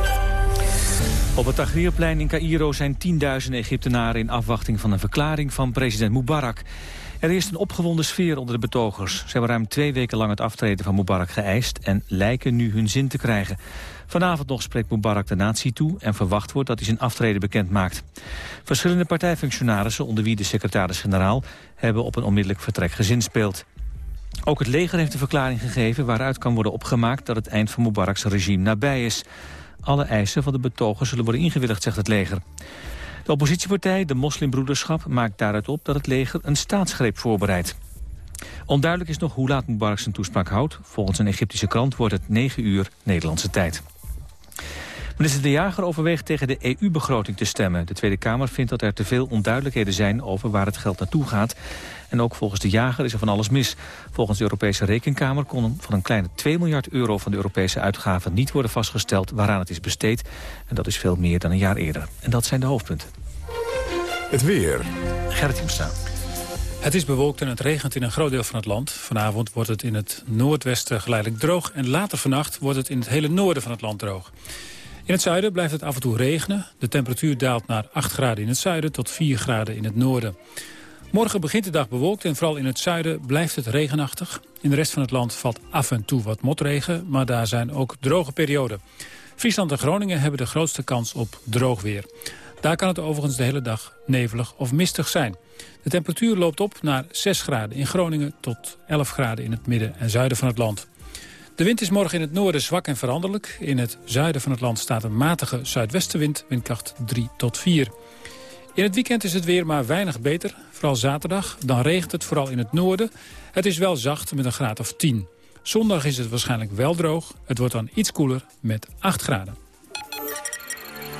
Speaker 3: Op het Tahrirplein in Cairo zijn tienduizenden Egyptenaren in afwachting van een verklaring van president Mubarak. Er is een opgewonden sfeer onder de betogers. Ze hebben ruim twee weken lang het aftreden van Mubarak geëist en lijken nu hun zin te krijgen. Vanavond nog spreekt Mubarak de natie toe en verwacht wordt dat hij zijn aftreden bekend maakt. Verschillende partijfunctionarissen, onder wie de secretaris-generaal, hebben op een onmiddellijk vertrek gezinspeeld. Ook het leger heeft een verklaring gegeven waaruit kan worden opgemaakt dat het eind van Mubaraks regime nabij is. Alle eisen van de betogers zullen worden ingewilligd, zegt het leger. De oppositiepartij, de Moslimbroederschap, maakt daaruit op dat het leger een staatsgreep voorbereidt. Onduidelijk is nog hoe laat Mubarak zijn toespraak houdt. Volgens een Egyptische krant wordt het 9 uur Nederlandse tijd. Minister De Jager overweegt tegen de EU-begroting te stemmen. De Tweede Kamer vindt dat er te veel onduidelijkheden zijn over waar het geld naartoe gaat. En ook volgens De Jager is er van alles mis. Volgens de Europese Rekenkamer kon van een kleine 2 miljard euro van de Europese uitgaven niet worden vastgesteld waaraan het is besteed. En dat is veel meer dan een jaar eerder. En dat zijn de hoofdpunten.
Speaker 2: Het weer.
Speaker 3: Gerrit Hiemstra.
Speaker 18: Het is bewolkt en het regent in een groot deel van het land. Vanavond wordt het in het noordwesten geleidelijk droog... en later vannacht wordt het in het hele noorden van het land droog. In het zuiden blijft het af en toe regenen. De temperatuur daalt naar 8 graden in het zuiden tot 4 graden in het noorden. Morgen begint de dag bewolkt en vooral in het zuiden blijft het regenachtig. In de rest van het land valt af en toe wat motregen, maar daar zijn ook droge perioden. Friesland en Groningen hebben de grootste kans op droog weer. Daar kan het overigens de hele dag nevelig of mistig zijn. De temperatuur loopt op naar 6 graden in Groningen tot 11 graden in het midden en zuiden van het land. De wind is morgen in het noorden zwak en veranderlijk. In het zuiden van het land staat een matige zuidwestenwind, windkracht 3 tot 4. In het weekend is het weer maar weinig beter, vooral zaterdag. Dan regent het vooral in het noorden. Het is wel zacht met een graad of 10. Zondag is het waarschijnlijk wel droog. Het wordt dan iets koeler met 8 graden.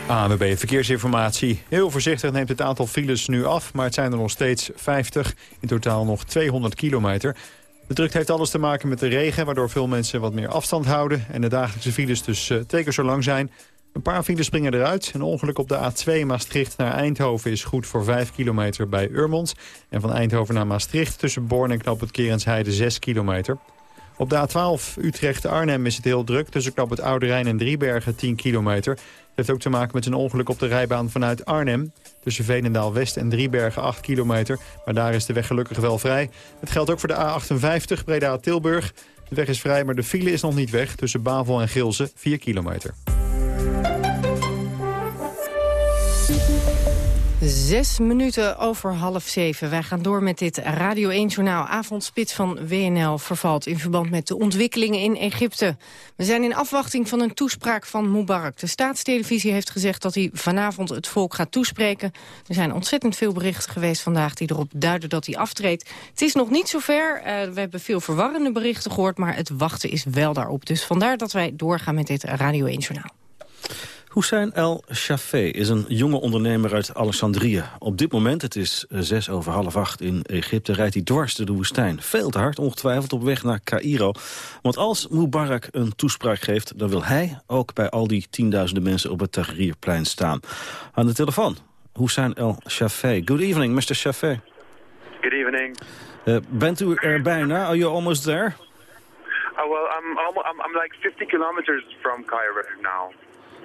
Speaker 4: ANWB Verkeersinformatie. Heel voorzichtig neemt het aantal files nu af, maar het zijn er nog steeds 50. In totaal nog 200 kilometer. De drukte heeft alles te maken met de regen, waardoor veel mensen wat meer afstand houden... en de dagelijkse files dus uh, twee keer zo lang zijn. Een paar files springen eruit. Een ongeluk op de A2 Maastricht naar Eindhoven is goed voor 5 kilometer bij Urmond. En van Eindhoven naar Maastricht tussen Born en Knap het Kerensheide 6 kilometer. Op de A12 Utrecht-Arnhem is het heel druk. Tussen Knap het Oude Rijn en Driebergen 10 kilometer. Het heeft ook te maken met een ongeluk op de rijbaan vanuit Arnhem. Tussen Veenendaal-West en Driebergen 8 kilometer. Maar daar is de weg gelukkig wel vrij. Het geldt ook voor de A58 Breda-Tilburg. De weg is vrij, maar de file is nog niet weg. Tussen Bavel en Gilze 4 kilometer.
Speaker 8: Zes minuten over half zeven. Wij gaan door met dit Radio 1-journaal. Avondspits van WNL vervalt in verband met de ontwikkelingen in Egypte. We zijn in afwachting van een toespraak van Mubarak. De staatstelevisie heeft gezegd dat hij vanavond het volk gaat toespreken. Er zijn ontzettend veel berichten geweest vandaag die erop duiden dat hij aftreedt. Het is nog niet zover. Uh, we hebben veel verwarrende berichten gehoord, maar het wachten is wel daarop. Dus vandaar dat wij doorgaan met dit Radio 1-journaal.
Speaker 9: Hussein El Shafé is een jonge ondernemer uit Alexandrië. Op dit moment, het is zes over half acht in Egypte, rijdt hij dwars door de woestijn. Veel te hard, ongetwijfeld op weg naar Cairo. Want als Mubarak een toespraak geeft, dan wil hij ook bij al die tienduizenden mensen op het Tahrirplein staan. Aan de telefoon, Hussein El Shafé. Good evening, Mr. Shafé.
Speaker 19: Good evening.
Speaker 9: Uh, bent u er bijna? Are you almost there?
Speaker 19: Oh, well, I'm, I'm, I'm like 50 kilometers from Cairo now.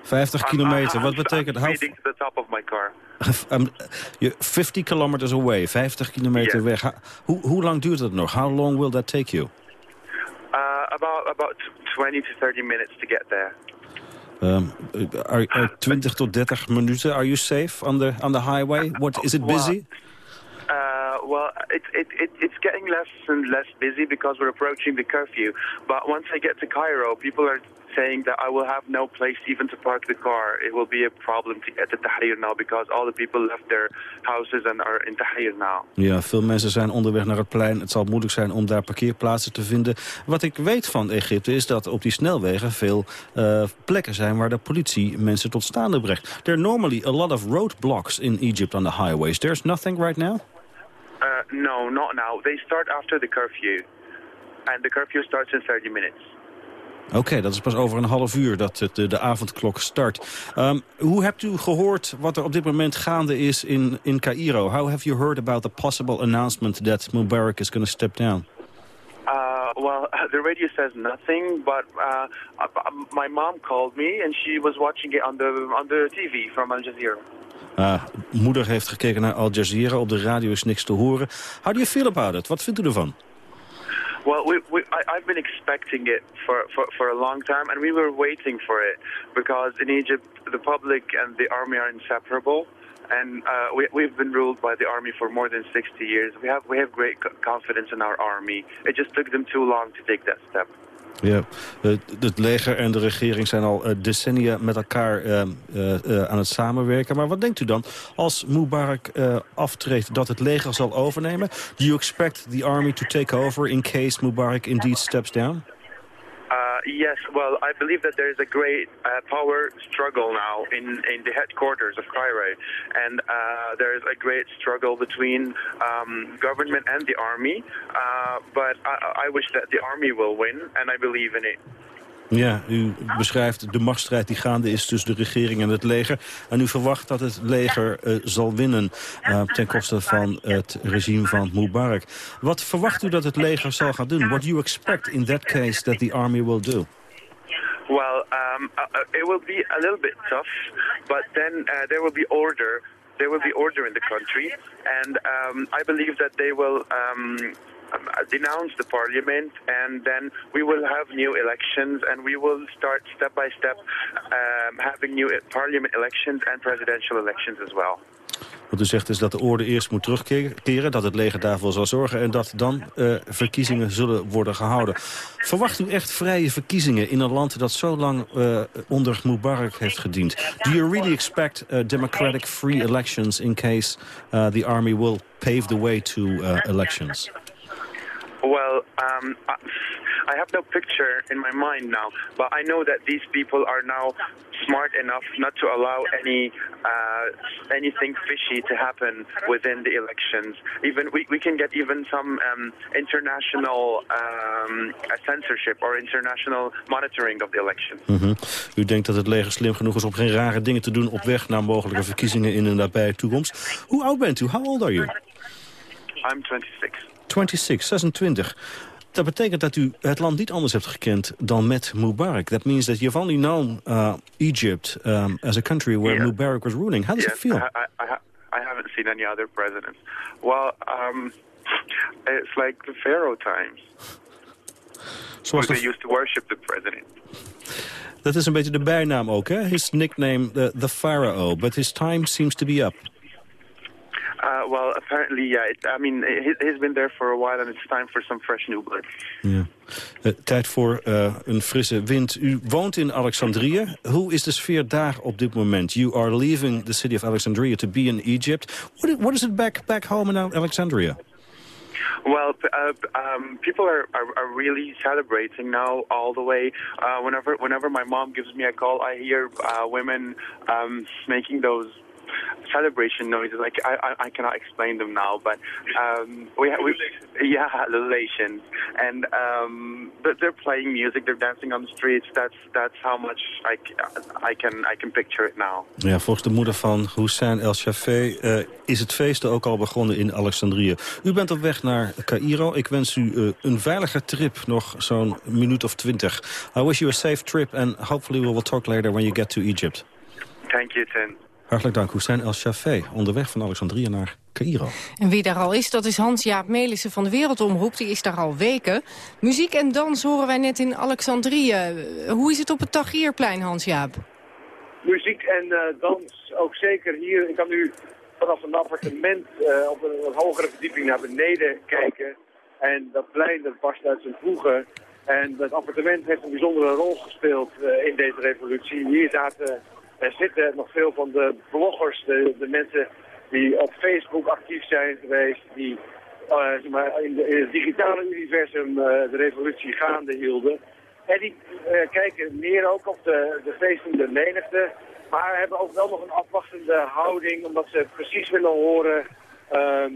Speaker 9: 50 kilometer, wat betekent...
Speaker 19: I'm to the top of my car.
Speaker 9: Um, 50 kilometers away, 50 kilometer weg. Hoe, hoe lang duurt het nog? How long will that take you?
Speaker 19: Uh, about, about 20 to 30 minutes to get there.
Speaker 9: Um, are, are 20 tot 30 minuten, are you safe on the, on the highway? What, is it busy?
Speaker 19: Uh, well, it, it, it, it's getting less and less busy because we're approaching the curfew. But once I get to Cairo, people are saying that I will have no place even to park the car. It will be a problem to get to Tahrir now because all the people left their houses and are in Tahrir now.
Speaker 9: Ja, veel mensen zijn onderweg naar het plein. Het zal moeilijk zijn om daar parkeerplaatsen te vinden. Wat ik weet van Egypte is dat op die snelwegen veel uh, plekken zijn waar de politie mensen tot staande brengt. There are normally a lot of roadblocks in Egypt on the highways. There's nothing right now?
Speaker 19: Uh, no, not now. They start after the curfew. And the curfew starts in 30 minutes.
Speaker 9: Oké, okay, dat is pas over een half uur dat het, de, de avondklok start. Um, hoe hebt u gehoord wat er op dit moment gaande is in, in Cairo? How have you heard about the possible announcement that Mubarak is going to step down?
Speaker 19: Uh, well, the radio says nothing, but uh, my mom called me and she was watching it on the, on the TV from Al Jazeera.
Speaker 9: Uh, moeder heeft gekeken naar Al Jazeera. Op de radio is niks te horen. How do you feel about it? Wat vindt u ervan?
Speaker 19: Well, we, we, I, I've been expecting it for, for, for a long time, and we were waiting for it because in Egypt, the public and the army are inseparable. And uh, we, we've been ruled by the army for more than 60 years. We have, we have great confidence in our army. It just took them too long to take that step.
Speaker 9: Ja, het, het leger en de regering zijn al eh, decennia met elkaar eh, eh, aan het samenwerken. Maar wat denkt u dan als Mubarak aftreedt dat het leger zal overnemen? Do you expect the army to take over in case Mubarak indeed steps down?
Speaker 19: Yes, well, I believe that there is a great uh, power struggle now in, in the headquarters of Cairo, and uh, there is a great struggle between um, government and the army. Uh, but I, I wish that the army will win, and I believe in it.
Speaker 9: Ja, u beschrijft de machtsstrijd die gaande is tussen de regering en het leger. En u verwacht dat het leger uh, zal winnen uh, ten koste van het regime van Mubarak. Wat verwacht u dat het leger zal gaan doen? What do you expect in that case that the army will do?
Speaker 19: Well, um, uh, it will be a little bit tough, but then uh, there will be order. There will be order in the country, and um, I believe that they will um, um, denounce the parliament, and then we will have new elections, and we will start step by step um, having new parliament elections and presidential elections as well.
Speaker 9: Wat u zegt is dat de orde eerst moet terugkeren, dat het leger daarvoor zal zorgen... en dat dan uh, verkiezingen zullen worden gehouden. Verwacht u echt vrije verkiezingen in een land dat zo lang uh, onder Mubarak heeft gediend? Do you really expect uh, democratic free elections in case the army will pave the way to elections?
Speaker 19: Well, um, I have no picture in my mind now, but I know that these people are now smart enough not to allow any uh, anything fishy to happen within the elections. Even we, we can get even some um, international um, censorship or international monitoring of the election.
Speaker 9: Mm -hmm. U denkt dat het leger slim genoeg is om geen rare dingen te doen op weg naar mogelijke verkiezingen in een nabije toekomst. Hoe oud bent u? How old are you?
Speaker 19: I'm 26.
Speaker 9: 26, 26. Dat betekent dat u het land niet anders hebt gekend dan met Mubarak. That means that you've only known uh, Egypt um, as a country where
Speaker 19: Yeah.
Speaker 9: Mubarak was ruling. How does
Speaker 19: yes,
Speaker 9: it feel?
Speaker 19: I, I, I, ha- I haven't seen any other presidents. Well, um, it's like the Pharaoh times.
Speaker 9: Zoals
Speaker 19: they used to worship the president.
Speaker 9: Dat is een beetje de bijnaam ook, hè? His nickname, the, the Pharaoh. But his time seems to be up.
Speaker 19: Uh, well, apparently, yeah. It, I mean, he, he's been there for a while, and it's time for some fresh new blood.
Speaker 9: Ja. Eh, tijd voor eh, een frisse wind. U woont in Alexandrië. Hoe is de sfeer daar op dit moment? You are leaving the city of Alexandria to be in Egypt. What is, what is it back, back home in Alexandria?
Speaker 19: Well, uh, um, people are, are, are really celebrating now all the way. Uh, whenever whenever my mom gives me a call, I hear uh, women um, making those celebration noises. Like I, I, I cannot explain them now, but um, we, we yeah, relations, and um, but they're playing music, they're dancing on the streets. That's that's how much I, I can I can picture it now.
Speaker 9: Ja, volgens de moeder van Hussein El Shafé eh, is het feest ook al begonnen in Alexandrië. U bent op weg naar Cairo. Ik wens u eh, een veilige trip, nog zo'n minuut of twintig. I wish you a safe trip and hopefully we will talk later when you get to Egypt.
Speaker 19: Thank you, Tim.
Speaker 9: Hartelijk dank, Hussein El Shafé, onderweg van Alexandrië naar Cairo.
Speaker 8: En wie daar al is, dat is Hans-Jaap Melissen van de Wereldomroep. Die is daar al weken. Muziek en dans horen wij net in Alexandrië. Eh, Hoe is het op het Tagierplein, Hans-Jaap?
Speaker 20: muziek en eh, dans ook zeker hier. Ik kan nu vanaf een appartement eh, op een wat hogere verdieping naar beneden kijken. En dat plein dat barst uit zijn voegen. En dat appartement heeft een bijzondere rol gespeeld eh, in deze revolutie. Hier zaten en zitten nog veel van de bloggers, de, de mensen die op Facebook actief zijn geweest, die eh, in, het digitale universum eh, de revolutie gaande hielden. En die eh, kijken neer ook op de, de feestende menigte, maar hebben ook wel nog een afwachtende houding, omdat ze precies willen horen ehm,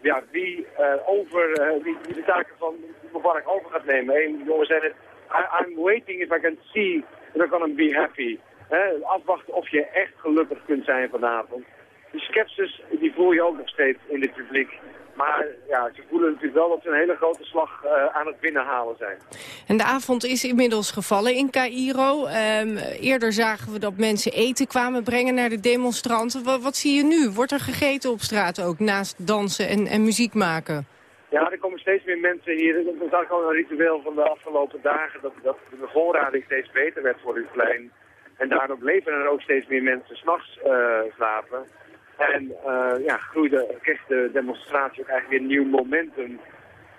Speaker 20: ja, wie, over, wie, wie de taken van Mubarak over gaat nemen. Een jongen zei het, I, I'm waiting if I can see they're gonna be happy. Hè, afwachten of je echt gelukkig kunt zijn vanavond. Die sceptisch, die voel je ook nog steeds in het publiek. Maar ja, ze voelen natuurlijk wel dat ze een hele grote slag eh, aan het binnenhalen zijn.
Speaker 8: En de avond is inmiddels gevallen in Cairo. Ehm, eerder zagen we dat mensen eten kwamen brengen naar de demonstranten. Wat, wat zie je nu? Wordt er gegeten op straat ook, naast dansen en, en muziek maken?
Speaker 20: Ja, er komen steeds meer mensen hier. Dat is eigenlijk gewoon een ritueel van de afgelopen dagen. Dat, dat de bevoorrading steeds beter werd voor dit plein. En daardoor bleven er ook steeds meer mensen s'nachts eh slapen. En eh, ja, groeide, kreeg de demonstratie ook eigenlijk weer nieuw momentum.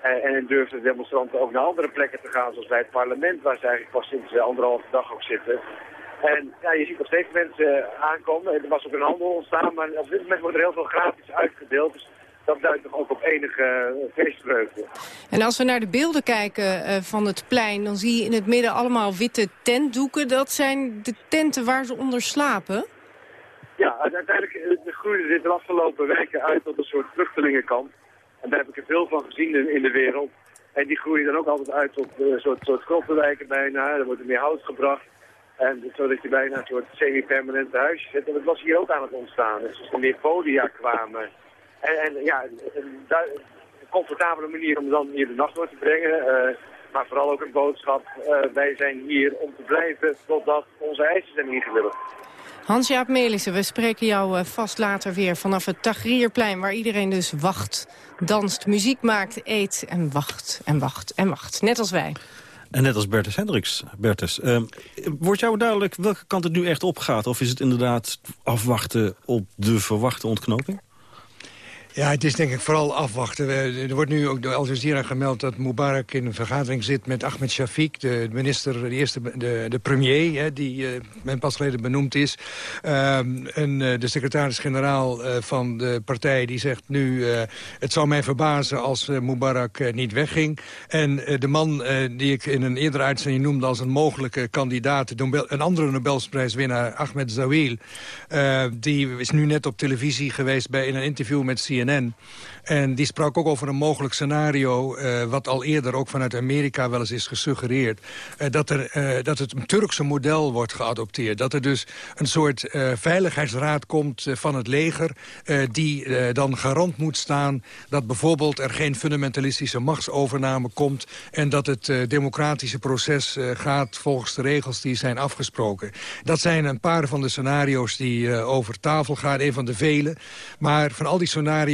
Speaker 20: En, en durfden de demonstranten ook naar andere plekken te gaan, zoals bij het parlement, waar ze eigenlijk pas sinds anderhalve dag ook zitten. En ja, je ziet nog steeds mensen aankomen. Er was ook een handel ontstaan, maar op dit moment wordt er heel veel gratis uitgedeeld. Dus dat duidt toch ook op enige uh, feestvreugde.
Speaker 8: En als we naar de beelden kijken uh, van het plein... dan zie je in het midden allemaal witte tentdoeken. Dat zijn de tenten waar ze onder slapen?
Speaker 20: Ja, uiteindelijk uh, groeide dit de afgelopen weken uit tot een soort vluchtelingenkamp. En daar heb ik er veel van gezien in, de wereld. En die groeien dan ook altijd uit tot een soort, soort grottenwijken bijna. Er wordt er meer hout gebracht. En zodat je bijna een soort semi-permanente huisje zet. En dat was hier ook aan het ontstaan. Dus er meer podia kwamen. En, en ja, een, een, comfortabele manier om dan hier de nacht door te brengen. Uh, maar vooral ook een boodschap. Uh, wij zijn hier om te blijven totdat onze eisen zijn ingewilligd.
Speaker 8: Hans-Jaap Melissen, we spreken jou uh, vast later weer vanaf het Tagrierplein... waar iedereen dus wacht, danst, muziek maakt, eet en wacht en wacht en wacht. Net als wij.
Speaker 9: En net als Bertus Hendricks. Bertus, uh, wordt jou duidelijk welke kant het nu echt op gaat? Of is het inderdaad afwachten op de verwachte ontknoping?
Speaker 12: Ja, het is denk ik vooral afwachten. Er wordt nu ook door Al Jazeera gemeld dat Mubarak in een vergadering zit met Ahmed Shafiq, de minister, de eerste, de, de premier, hè, die uh, men pas geleden benoemd is. Um, en uh, de secretaris-generaal uh, van de partij die zegt nu, het zou mij verbazen als Mubarak niet wegging. En de man die ik in een eerdere uitzending noemde als een mogelijke kandidaat, een andere Nobelsprijswinnaar, Ahmed Zawil, die is nu net op televisie geweest bij in een interview met CNN. En die sprak ook over een mogelijk scenario... Uh, wat al eerder ook vanuit Amerika wel eens is gesuggereerd... Uh, dat, er, uh, dat het Turkse model wordt geadopteerd. Dat er dus een soort veiligheidsraad komt van het leger... die dan garant moet staan dat bijvoorbeeld er geen fundamentalistische machtsovername komt... en dat het democratische proces gaat volgens de regels die zijn afgesproken. Dat zijn een paar van de scenario's die over tafel gaan, een van de vele. Maar van al die scenario's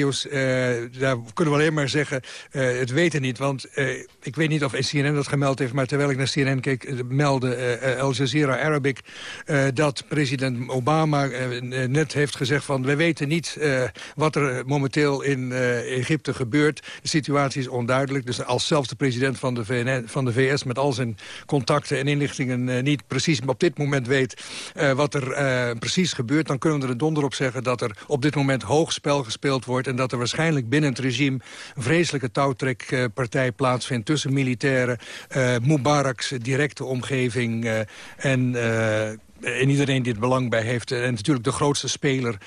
Speaker 12: daar kunnen we alleen maar zeggen, uh, het weten niet. Want uh, ik weet niet of CNN dat gemeld heeft... maar terwijl ik naar CNN keek, meldde Al Jazeera Arabic... dat president Obama net heeft gezegd van... we weten niet wat er momenteel in Egypte gebeurt. De situatie is onduidelijk. Dus als zelfs de president van de, van de VS... met al zijn contacten en inlichtingen niet precies op dit moment weet... wat er precies gebeurt... dan kunnen we er donder op zeggen dat er op dit moment hoog spel gespeeld wordt... en dat er waarschijnlijk binnen het regime een vreselijke touwtrekpartij plaatsvindt... tussen militairen, uh, Mubarak's directe omgeving uh, en... Uh, en iedereen die het belang bij heeft. En natuurlijk de grootste speler,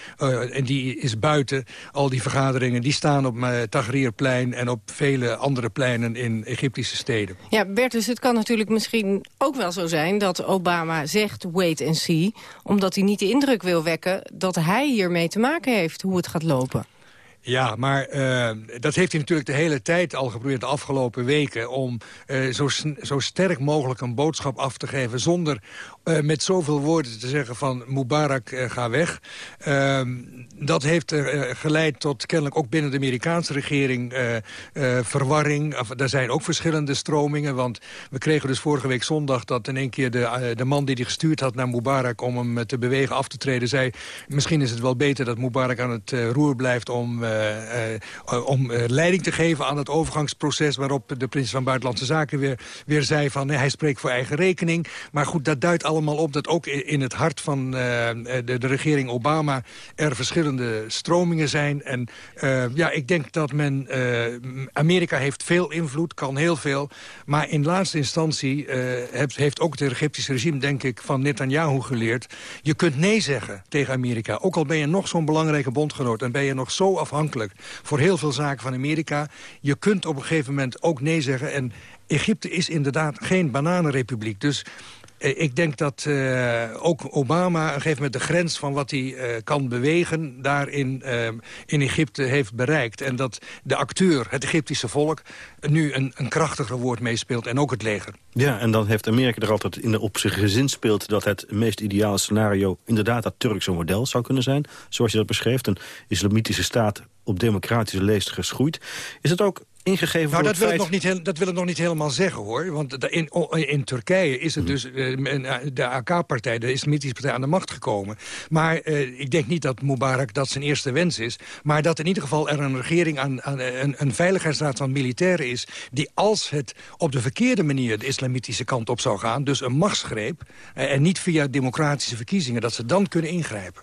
Speaker 12: en die is buiten al die vergaderingen... die staan op uh, Tahrirplein en op vele andere pleinen in Egyptische steden.
Speaker 8: Ja, Bertus, het kan natuurlijk misschien ook wel zo zijn... dat Obama zegt wait and see... omdat hij niet de indruk wil wekken dat hij hiermee te maken heeft... hoe het gaat lopen.
Speaker 12: Ja, maar uh, dat heeft hij natuurlijk de hele tijd al geprobeerd de afgelopen weken... om uh, zo, zo sterk mogelijk een boodschap af te geven... zonder uh, met zoveel woorden te zeggen van Mubarak ga weg. Ehm, dat heeft geleid tot kennelijk ook binnen de Amerikaanse regering verwarring. Er zijn ook verschillende stromingen, want we kregen dus vorige week zondag... dat in één keer de, de man die hij gestuurd had naar Mubarak om hem te bewegen af te treden... zei misschien is het wel beter dat Mubarak aan het roer blijft om om leiding te geven aan het overgangsproces... waarop de prins van Buitenlandse Zaken weer, weer zei van... hij spreekt voor eigen rekening. Maar goed, dat duidt allemaal op dat ook in het hart van de, de, regering Obama... er verschillende stromingen zijn. En ja, ik denk dat men... Amerika heeft veel invloed, kan heel veel. Maar in laatste instantie heeft, heeft ook het Egyptische regime... denk ik, van Netanyahu geleerd... je kunt nee zeggen tegen Amerika. Ook al ben je nog zo'n belangrijke bondgenoot... en ben je nog zo afhankelijk voor heel veel zaken van Amerika. Je kunt op een gegeven moment ook nee zeggen. En Egypte is inderdaad geen bananenrepubliek. Dus ik denk dat uh, ook Obama een gegeven moment de grens van wat hij uh, kan bewegen... daar in, Egypte heeft bereikt. En dat de acteur, het Egyptische volk, nu een, een krachtiger woord meespeelt. En ook het leger.
Speaker 9: Ja, en dan heeft Amerika er altijd in op zich gezin speelt... dat het meest ideale scenario inderdaad dat Turkse model zou kunnen zijn. Zoals je dat beschreef, een islamitische staat op democratische leest geschoeid. Is het ook ingegeven
Speaker 12: nou, dat wil,
Speaker 9: feit...
Speaker 12: nog niet heel, dat wil ik nog niet helemaal zeggen, hoor. Want in, in Turkije is het
Speaker 9: Hmm.
Speaker 12: dus eh, de AK-partij, de Islamitische partij, aan de macht gekomen. Maar eh, ik denk niet dat Mubarak dat zijn eerste wens is. Maar dat in ieder geval er een regering, aan, aan een, een veiligheidsraad van militairen is... die als het op de verkeerde manier de islamitische kant op zou gaan... dus een machtsgreep, eh, en niet via democratische verkiezingen... dat ze dan kunnen ingrijpen.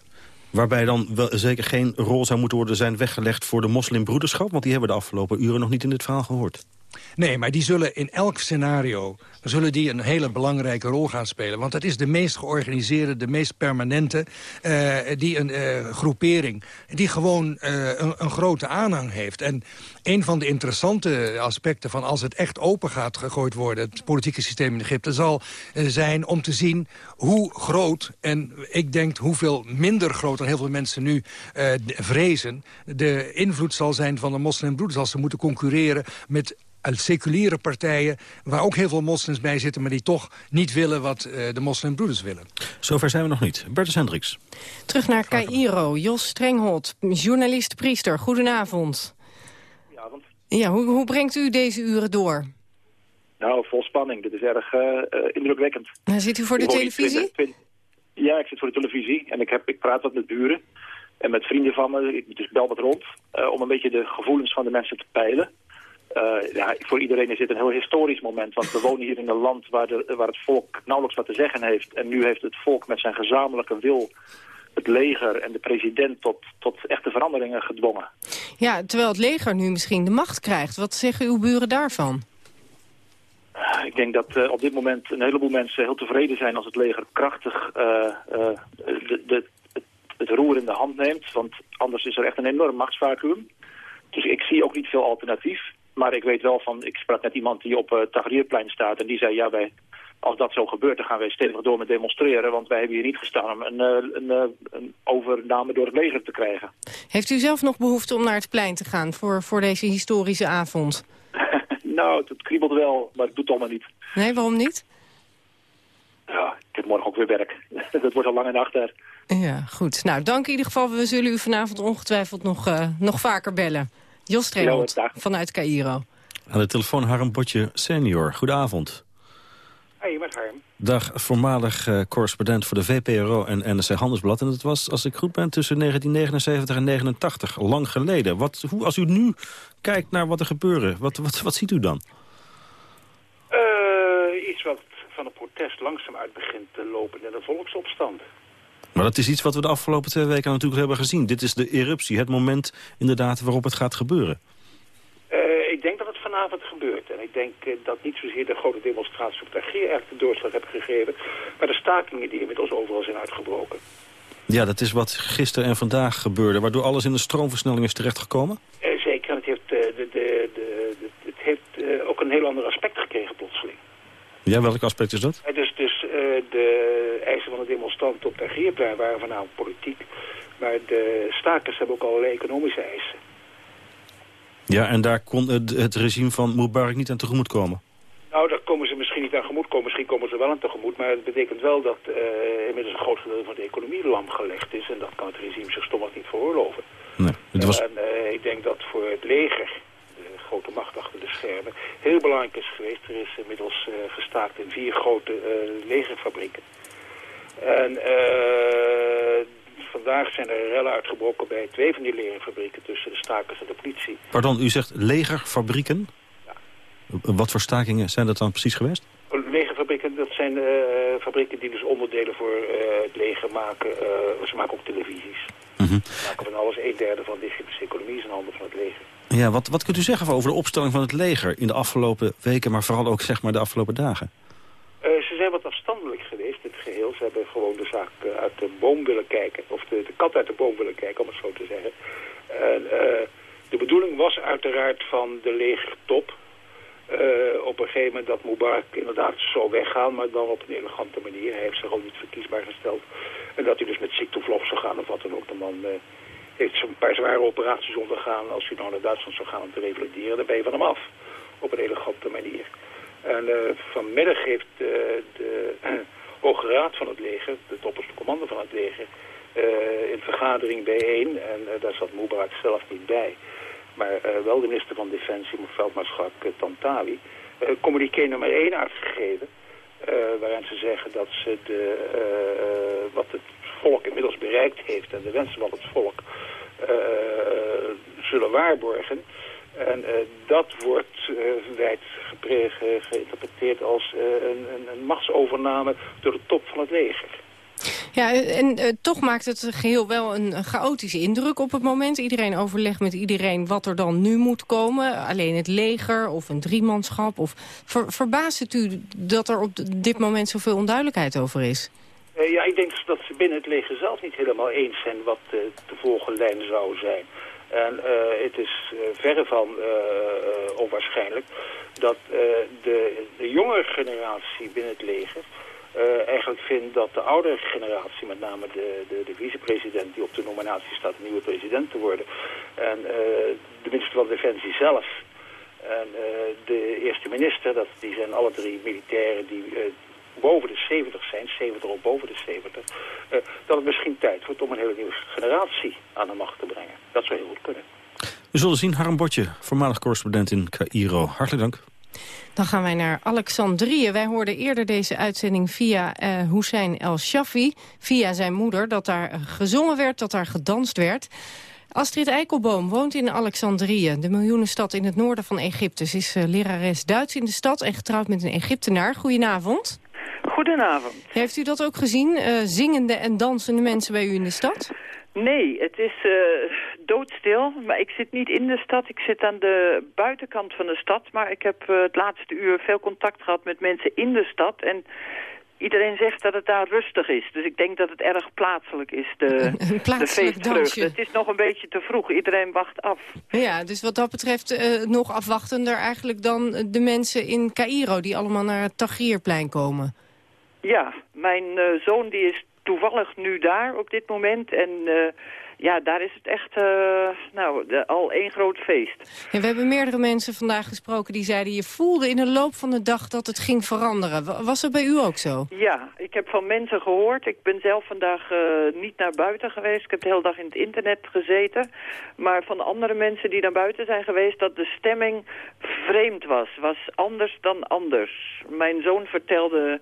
Speaker 9: Waarbij dan wel zeker geen rol zou moeten worden zijn weggelegd voor de moslimbroederschap? Want die hebben de afgelopen uren nog niet in dit verhaal gehoord.
Speaker 12: Nee, maar die zullen in elk scenario zullen die een hele belangrijke rol gaan spelen. Want dat is de meest georganiseerde, de meest permanente... eh, die een eh, groepering die gewoon eh, een, een grote aanhang heeft. En een van de interessante aspecten van als het echt open gaat gegooid worden... het politieke systeem in Egypte zal zijn om te zien hoe groot... en ik denk hoeveel minder groot dan heel veel mensen nu vrezen... de invloed zal zijn van de moslimbroeders als ze moeten concurreren met uit seculiere partijen... waar ook heel veel moslims bij zitten... maar die toch niet willen wat eh, de moslimbroeders willen.
Speaker 9: Zover zijn we nog niet. Bertus Hendricks.
Speaker 8: Terug naar Cairo. Jos Strenghold, journalist, priester. Goedenavond. Ja, hoe, hoe brengt u deze uren door?
Speaker 21: Nou, vol spanning. Dit is erg eh, eh, indrukwekkend.
Speaker 8: Nou, zit u voor de televisie?
Speaker 21: 20 ja, ik zit voor de televisie en ik, heb, ik praat wat met buren en met vrienden van me. Ik dus bel wat rond eh, om een beetje de gevoelens van de mensen te peilen. Eh, ja, voor iedereen is dit een heel historisch moment, want we wonen hier in een land waar, de, waar het volk nauwelijks wat te zeggen heeft. En nu heeft het volk met zijn gezamenlijke wil het leger en de president tot, tot echte veranderingen gedwongen.
Speaker 8: Ja, terwijl het leger nu misschien de macht krijgt. Wat zeggen uw buren daarvan?
Speaker 21: Ik denk dat eh, op dit moment een heleboel mensen heel tevreden zijn als het leger krachtig eh, eh, de, de, het, het roer in de hand neemt. Want anders is er echt een enorm machtsvacuum. Dus ik zie ook niet veel alternatief. Maar ik weet wel van, ik sprak net iemand die op het Tahrirplein staat en die zei, ja, wij, als dat zo gebeurt, dan gaan wij stevig door met demonstreren. Want wij hebben hier niet gestaan om een, eh, een, eh, een overname door het leger te krijgen.
Speaker 8: Heeft u zelf nog behoefte om naar het plein te gaan voor, voor deze historische avond?
Speaker 21: nou, het, het kriebelt wel, maar het doet allemaal niet.
Speaker 8: Nee, waarom niet?
Speaker 21: Ja, ik heb morgen ook weer werk. dat wordt een lange nacht daar.
Speaker 8: Ja, goed. Nou, dank in ieder geval. We zullen u vanavond ongetwijfeld nog, eh, nog vaker bellen. Jos vanuit Cairo.
Speaker 9: Aan de telefoon Harm Botje senior. Goedenavond.
Speaker 22: Hey, met Harm.
Speaker 9: Dag, voormalig eh, correspondent voor de VPRO en NRC Handelsblad. En dat was, als ik goed ben, tussen 1979 en 89. Lang geleden. Wat, hoe, als u nu kijkt naar wat er gebeurt, wat, wat, wat ziet u dan?
Speaker 22: Eh, iets wat van een protest langzaam uit begint te lopen in een volksopstand.
Speaker 9: Maar dat is iets wat we de afgelopen twee weken natuurlijk hebben gezien. Dit is de eruptie, het moment inderdaad waarop het gaat gebeuren.
Speaker 22: Eh, ik denk dat het vanavond gebeurt. En ik denk eh, dat niet zozeer de grote demonstraties op Tahrir echt de doorslag hebben gegeven... maar de stakingen die inmiddels overal zijn uitgebroken.
Speaker 9: Ja, dat is wat gisteren en vandaag gebeurde, waardoor alles in de stroomversnelling is terechtgekomen.
Speaker 22: Eh, zeker, en het heeft, de, de, de, de- het heeft ook een heel ander aspect gekregen plotseling.
Speaker 9: Ja, welk aspect is dat?
Speaker 22: Dus dus de eisen van de demonstranten op Tahrirplein waren vanavond politiek... maar de stakers hebben ook allerlei economische eisen.
Speaker 9: Ja, en daar kon het, het regime van Mubarak niet aan tegemoet komen.
Speaker 22: Nou, daar komen ze misschien niet aan gemoet komen. Misschien komen ze wel aan tegemoet. Maar het betekent wel dat eh, inmiddels een groot gedeelte van de economie lam gelegd is. En dat kan het regime zich stommig niet veroorloven.
Speaker 9: Nee, het was...
Speaker 22: En eh, ik denk dat voor het leger, de grote macht achter de schermen, heel belangrijk is geweest. Er is inmiddels eh, gestaakt in vier grote eh, legerfabrieken. En eh, vandaag zijn er rellen uitgebroken bij twee van die legerfabrieken tussen de stakers en de politie.
Speaker 9: Pardon, u zegt legerfabrieken? Wat voor stakingen zijn dat dan precies geweest?
Speaker 22: Legerfabrieken, dat zijn fabrieken die dus onderdelen voor het leger maken. Eh, ze maken ook televisies. Ze maken van alles. Een derde van de economie is in handen van het leger.
Speaker 9: Ja, wat, wat kunt u zeggen over de opstelling van het leger in de afgelopen weken, maar vooral ook zeg maar de afgelopen dagen?
Speaker 22: Eh, ze zijn wat afstandelijk geweest, het geheel. Ze hebben gewoon de zaak eh, uit de boom willen kijken. Of de, de kat uit de boom willen kijken, om het zo te zeggen. En, eh, de bedoeling was uiteraard van de legertop... op een gegeven moment dat Mubarak inderdaad zou weggaan... maar dan op een elegante manier. Hij heeft zich al niet verkiesbaar gesteld. En dat hij dus met ziektoevloog zou gaan of wat dan ook. De man heeft zo'n paar zware operaties ondergaan. Als hij nou naar Duitsland zou gaan om te revalideren, dan ben je van hem af. Op een elegante manier. En eh, vanmiddag heeft eh, de Hoge Raad van het leger, het opperste commando van het leger, eh, in vergadering bijeen, en daar zat Mubarak zelf niet bij, maar wel de minister van Defensie, veldmaarschap Tantawi, communiqué nummer 1 uitgegeven. waarin ze zeggen dat ze de, wat het volk inmiddels bereikt heeft en de wensen van het volk zullen waarborgen. En dat wordt wijd geïnterpreteerd als een, een, machtsovername door de top van het leger.
Speaker 8: Ja, en uh, toch maakt het geheel wel een chaotische indruk op het moment. Iedereen overlegt met iedereen wat er dan nu moet komen. Alleen het leger of een driemanschap. Of ver, verbaast het u dat er op dit moment zoveel onduidelijkheid over is?
Speaker 22: Uh, ja, ik denk dat ze binnen het leger zelf niet helemaal eens zijn wat uh, de volgende lijn zou zijn. En het is verre van onwaarschijnlijk dat de, de jongere generatie binnen het leger eigenlijk vindt dat de oudere generatie, met name de, de, de vicepresident die op de nominatie staat, de nieuwe president te worden, en uh, de minister van Defensie zelf en de eerste minister, dat, die zijn alle drie militairen die boven de 70 zijn, 70 of boven de 70, dat het misschien tijd wordt om een hele nieuwe generatie aan de macht te brengen. Dat zou heel goed kunnen.
Speaker 9: We zullen zien, Harm Botje, voormalig correspondent in Cairo. Hartelijk dank.
Speaker 8: Dan gaan wij naar Alexandrië. Wij hoorden eerder deze uitzending via uh, Hussein El Shafi, via zijn moeder, dat daar gezongen werd, dat daar gedanst werd. Astrid Eikelboom woont in Alexandrië, de miljoenenstad in het noorden van Egypte. Ze is uh, lerares Duits in de stad en getrouwd met een Egyptenaar. Goedenavond.
Speaker 23: Goedenavond.
Speaker 8: Heeft u dat ook gezien, uh, zingende en dansende mensen bij u in de stad?
Speaker 23: Nee, het is uh, doodstil. Maar ik zit niet in de stad. Ik zit aan de buitenkant van de stad. Maar ik heb uh, het laatste uur veel contact gehad met mensen in de stad. En iedereen zegt dat het daar rustig is. Dus ik denk dat het erg plaatselijk is, de, de feestvreugde. Het is nog een beetje te vroeg. Iedereen wacht af.
Speaker 8: Ja, dus wat dat betreft uh, nog afwachtender eigenlijk dan de mensen in Cairo... die allemaal naar het Tahrirplein komen.
Speaker 23: Ja, mijn zoon die is toevallig nu daar op dit moment. En uh, ja, daar is het echt uh, nou, de, al één groot feest.
Speaker 8: Ja, we hebben meerdere mensen vandaag gesproken die zeiden... je voelde in de loop van de dag dat het ging veranderen. Was dat bij u ook zo?
Speaker 23: Ja, ik heb van mensen gehoord. Ik ben zelf vandaag uh, niet naar buiten geweest. Ik heb de hele dag in het internet gezeten. Maar van andere mensen die naar buiten zijn geweest... dat de stemming vreemd was. Was anders dan anders. Mijn zoon vertelde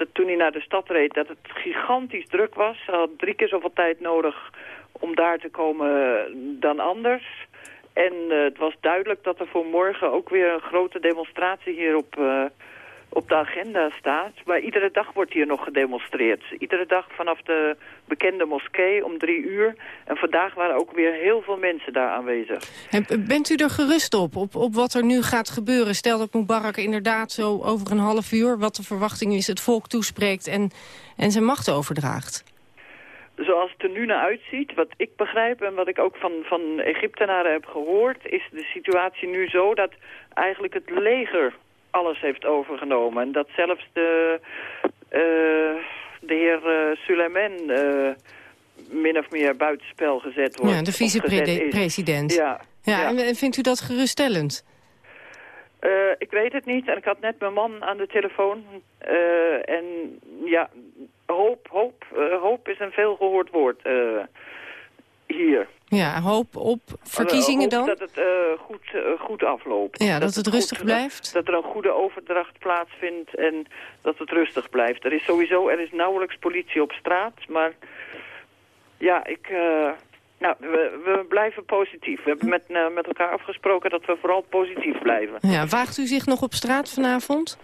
Speaker 23: dat toen hij naar de stad reed, dat het gigantisch druk was. Hij had drie keer zoveel tijd nodig om daar te komen dan anders. En uh, het was duidelijk dat er voor morgen ook weer een grote demonstratie hier op, uh, op de agenda staat. Maar iedere dag wordt hier nog gedemonstreerd. Iedere dag vanaf de bekende moskee om drie uur. En vandaag waren ook weer heel veel mensen daar aanwezig.
Speaker 8: En bent u er gerust op, op, op wat er nu gaat gebeuren? Stel dat Mubarak inderdaad zo over een half uur, wat de verwachting is, het volk toespreekt en, en zijn macht overdraagt.
Speaker 23: Zoals het er nu naar uitziet, wat ik begrijp en wat ik ook van, van Egyptenaren heb gehoord... is de situatie nu zo dat eigenlijk het leger alles heeft overgenomen. En dat zelfs de, uh, de heer uh, Suleiman uh, min of meer buitenspel gezet wordt.
Speaker 8: Ja, de vicepresident.
Speaker 23: Ja,
Speaker 8: ja, ja. En vindt u dat geruststellend?
Speaker 23: ik weet het niet. En ik had net mijn man aan de telefoon. en ja, hoop, hoop, hoop is een veel gehoord woord hier.
Speaker 8: Ja, hoop op verkiezingen dan?
Speaker 23: dat het uh, goed, uh, goed afloopt.
Speaker 8: Ja, dat, dat het rustig
Speaker 23: goed,
Speaker 8: blijft?
Speaker 23: Dat, dat, er een goede overdracht plaatsvindt en dat het rustig blijft. Er is sowieso, er is nauwelijks politie op straat, maar ja, ik... nou, we, we, blijven positief. We hebben met, met elkaar afgesproken dat we vooral positief blijven.
Speaker 8: Ja, waagt u zich nog op straat vanavond?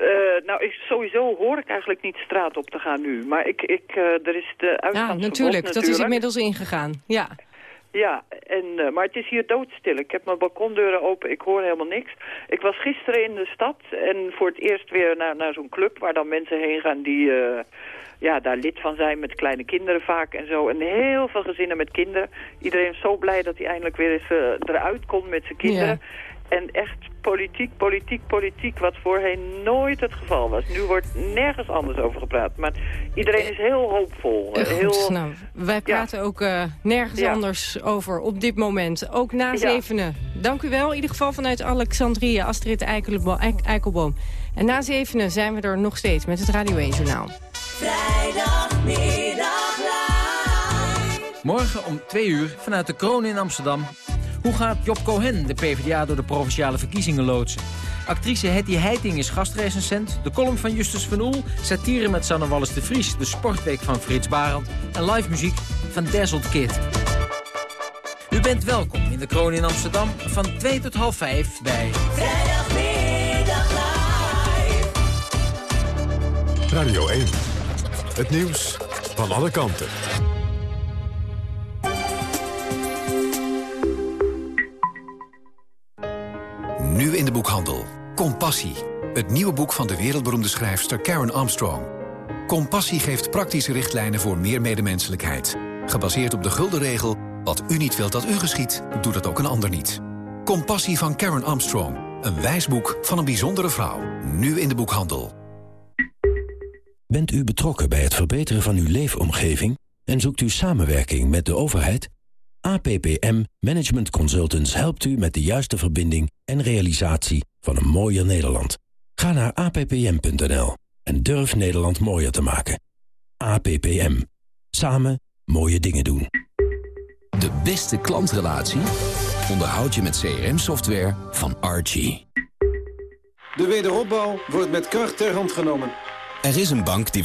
Speaker 23: Uh, nou, ik, sowieso hoor ik eigenlijk niet straat op te gaan nu. Maar ik, ik, uh, er is de uitgangsverbod
Speaker 8: ja, natuurlijk. Dat is inmiddels ingegaan. Ja.
Speaker 23: Ja, en, uh, maar het is hier doodstil. Ik heb mijn balkondeuren open, ik hoor helemaal niks. Ik was gisteren in de stad en voor het eerst weer naar, naar zo'n club... waar dan mensen heen gaan die ja, daar lid van zijn met kleine kinderen vaak en zo. En heel veel gezinnen met kinderen. Iedereen is zo blij dat hij eindelijk weer eens eruit komt met zijn kinderen. Ja. En echt politiek, politiek, politiek, wat voorheen nooit het geval was. Nu wordt nergens anders over gepraat. Maar iedereen is heel hoopvol.
Speaker 8: Heel... nou, wij praten ja. ook uh, nergens ja. anders over op dit moment. Ook na ja. zevenen. Dank u wel, in ieder geval vanuit Alexandrië, Astrid Eikelboom. En na zevenen zijn we er nog steeds met het Radio 1 Journaal.
Speaker 24: Vrijdagmiddag live. Morgen om twee uur vanuit de Kroon in Amsterdam Hoe gaat Job Cohen de PvdA door de provinciale verkiezingen loodsen? Actrice Hetty Heiting is gastrecensent. De column van Justus van Oel. Satire met Sanne Wallis de Vries. De sportweek van Frits Barend. En live muziek van Dazzled Kid. U bent welkom in de Kroon in Amsterdam van 2 tot half 5 bij...
Speaker 2: Vrijdagmiddag live. Radio 1. Het nieuws van alle kanten.
Speaker 25: Nu in de boekhandel. Compassie. Het nieuwe boek van de wereldberoemde schrijfster Karen Armstrong. Compassie geeft praktische richtlijnen voor meer medemenselijkheid. Gebaseerd op de gulden regel... wat u niet wilt dat u geschiet, doet dat ook een ander niet. Compassie van Karen Armstrong. Een wijsboek van een bijzondere vrouw. Nu in de boekhandel.
Speaker 26: Bent u betrokken bij het verbeteren van uw leefomgeving... en zoekt u samenwerking met de overheid? APPM Management Consultants helpt u met de juiste verbinding en realisatie van een mooier Nederland. Ga naar appm.nl en durf Nederland mooier te maken. APPM. Samen mooie dingen doen.
Speaker 27: De beste klantrelatie onderhoud je met CRM-software van Archie.
Speaker 28: De wederopbouw wordt met kracht ter hand genomen.
Speaker 27: Er is een bank die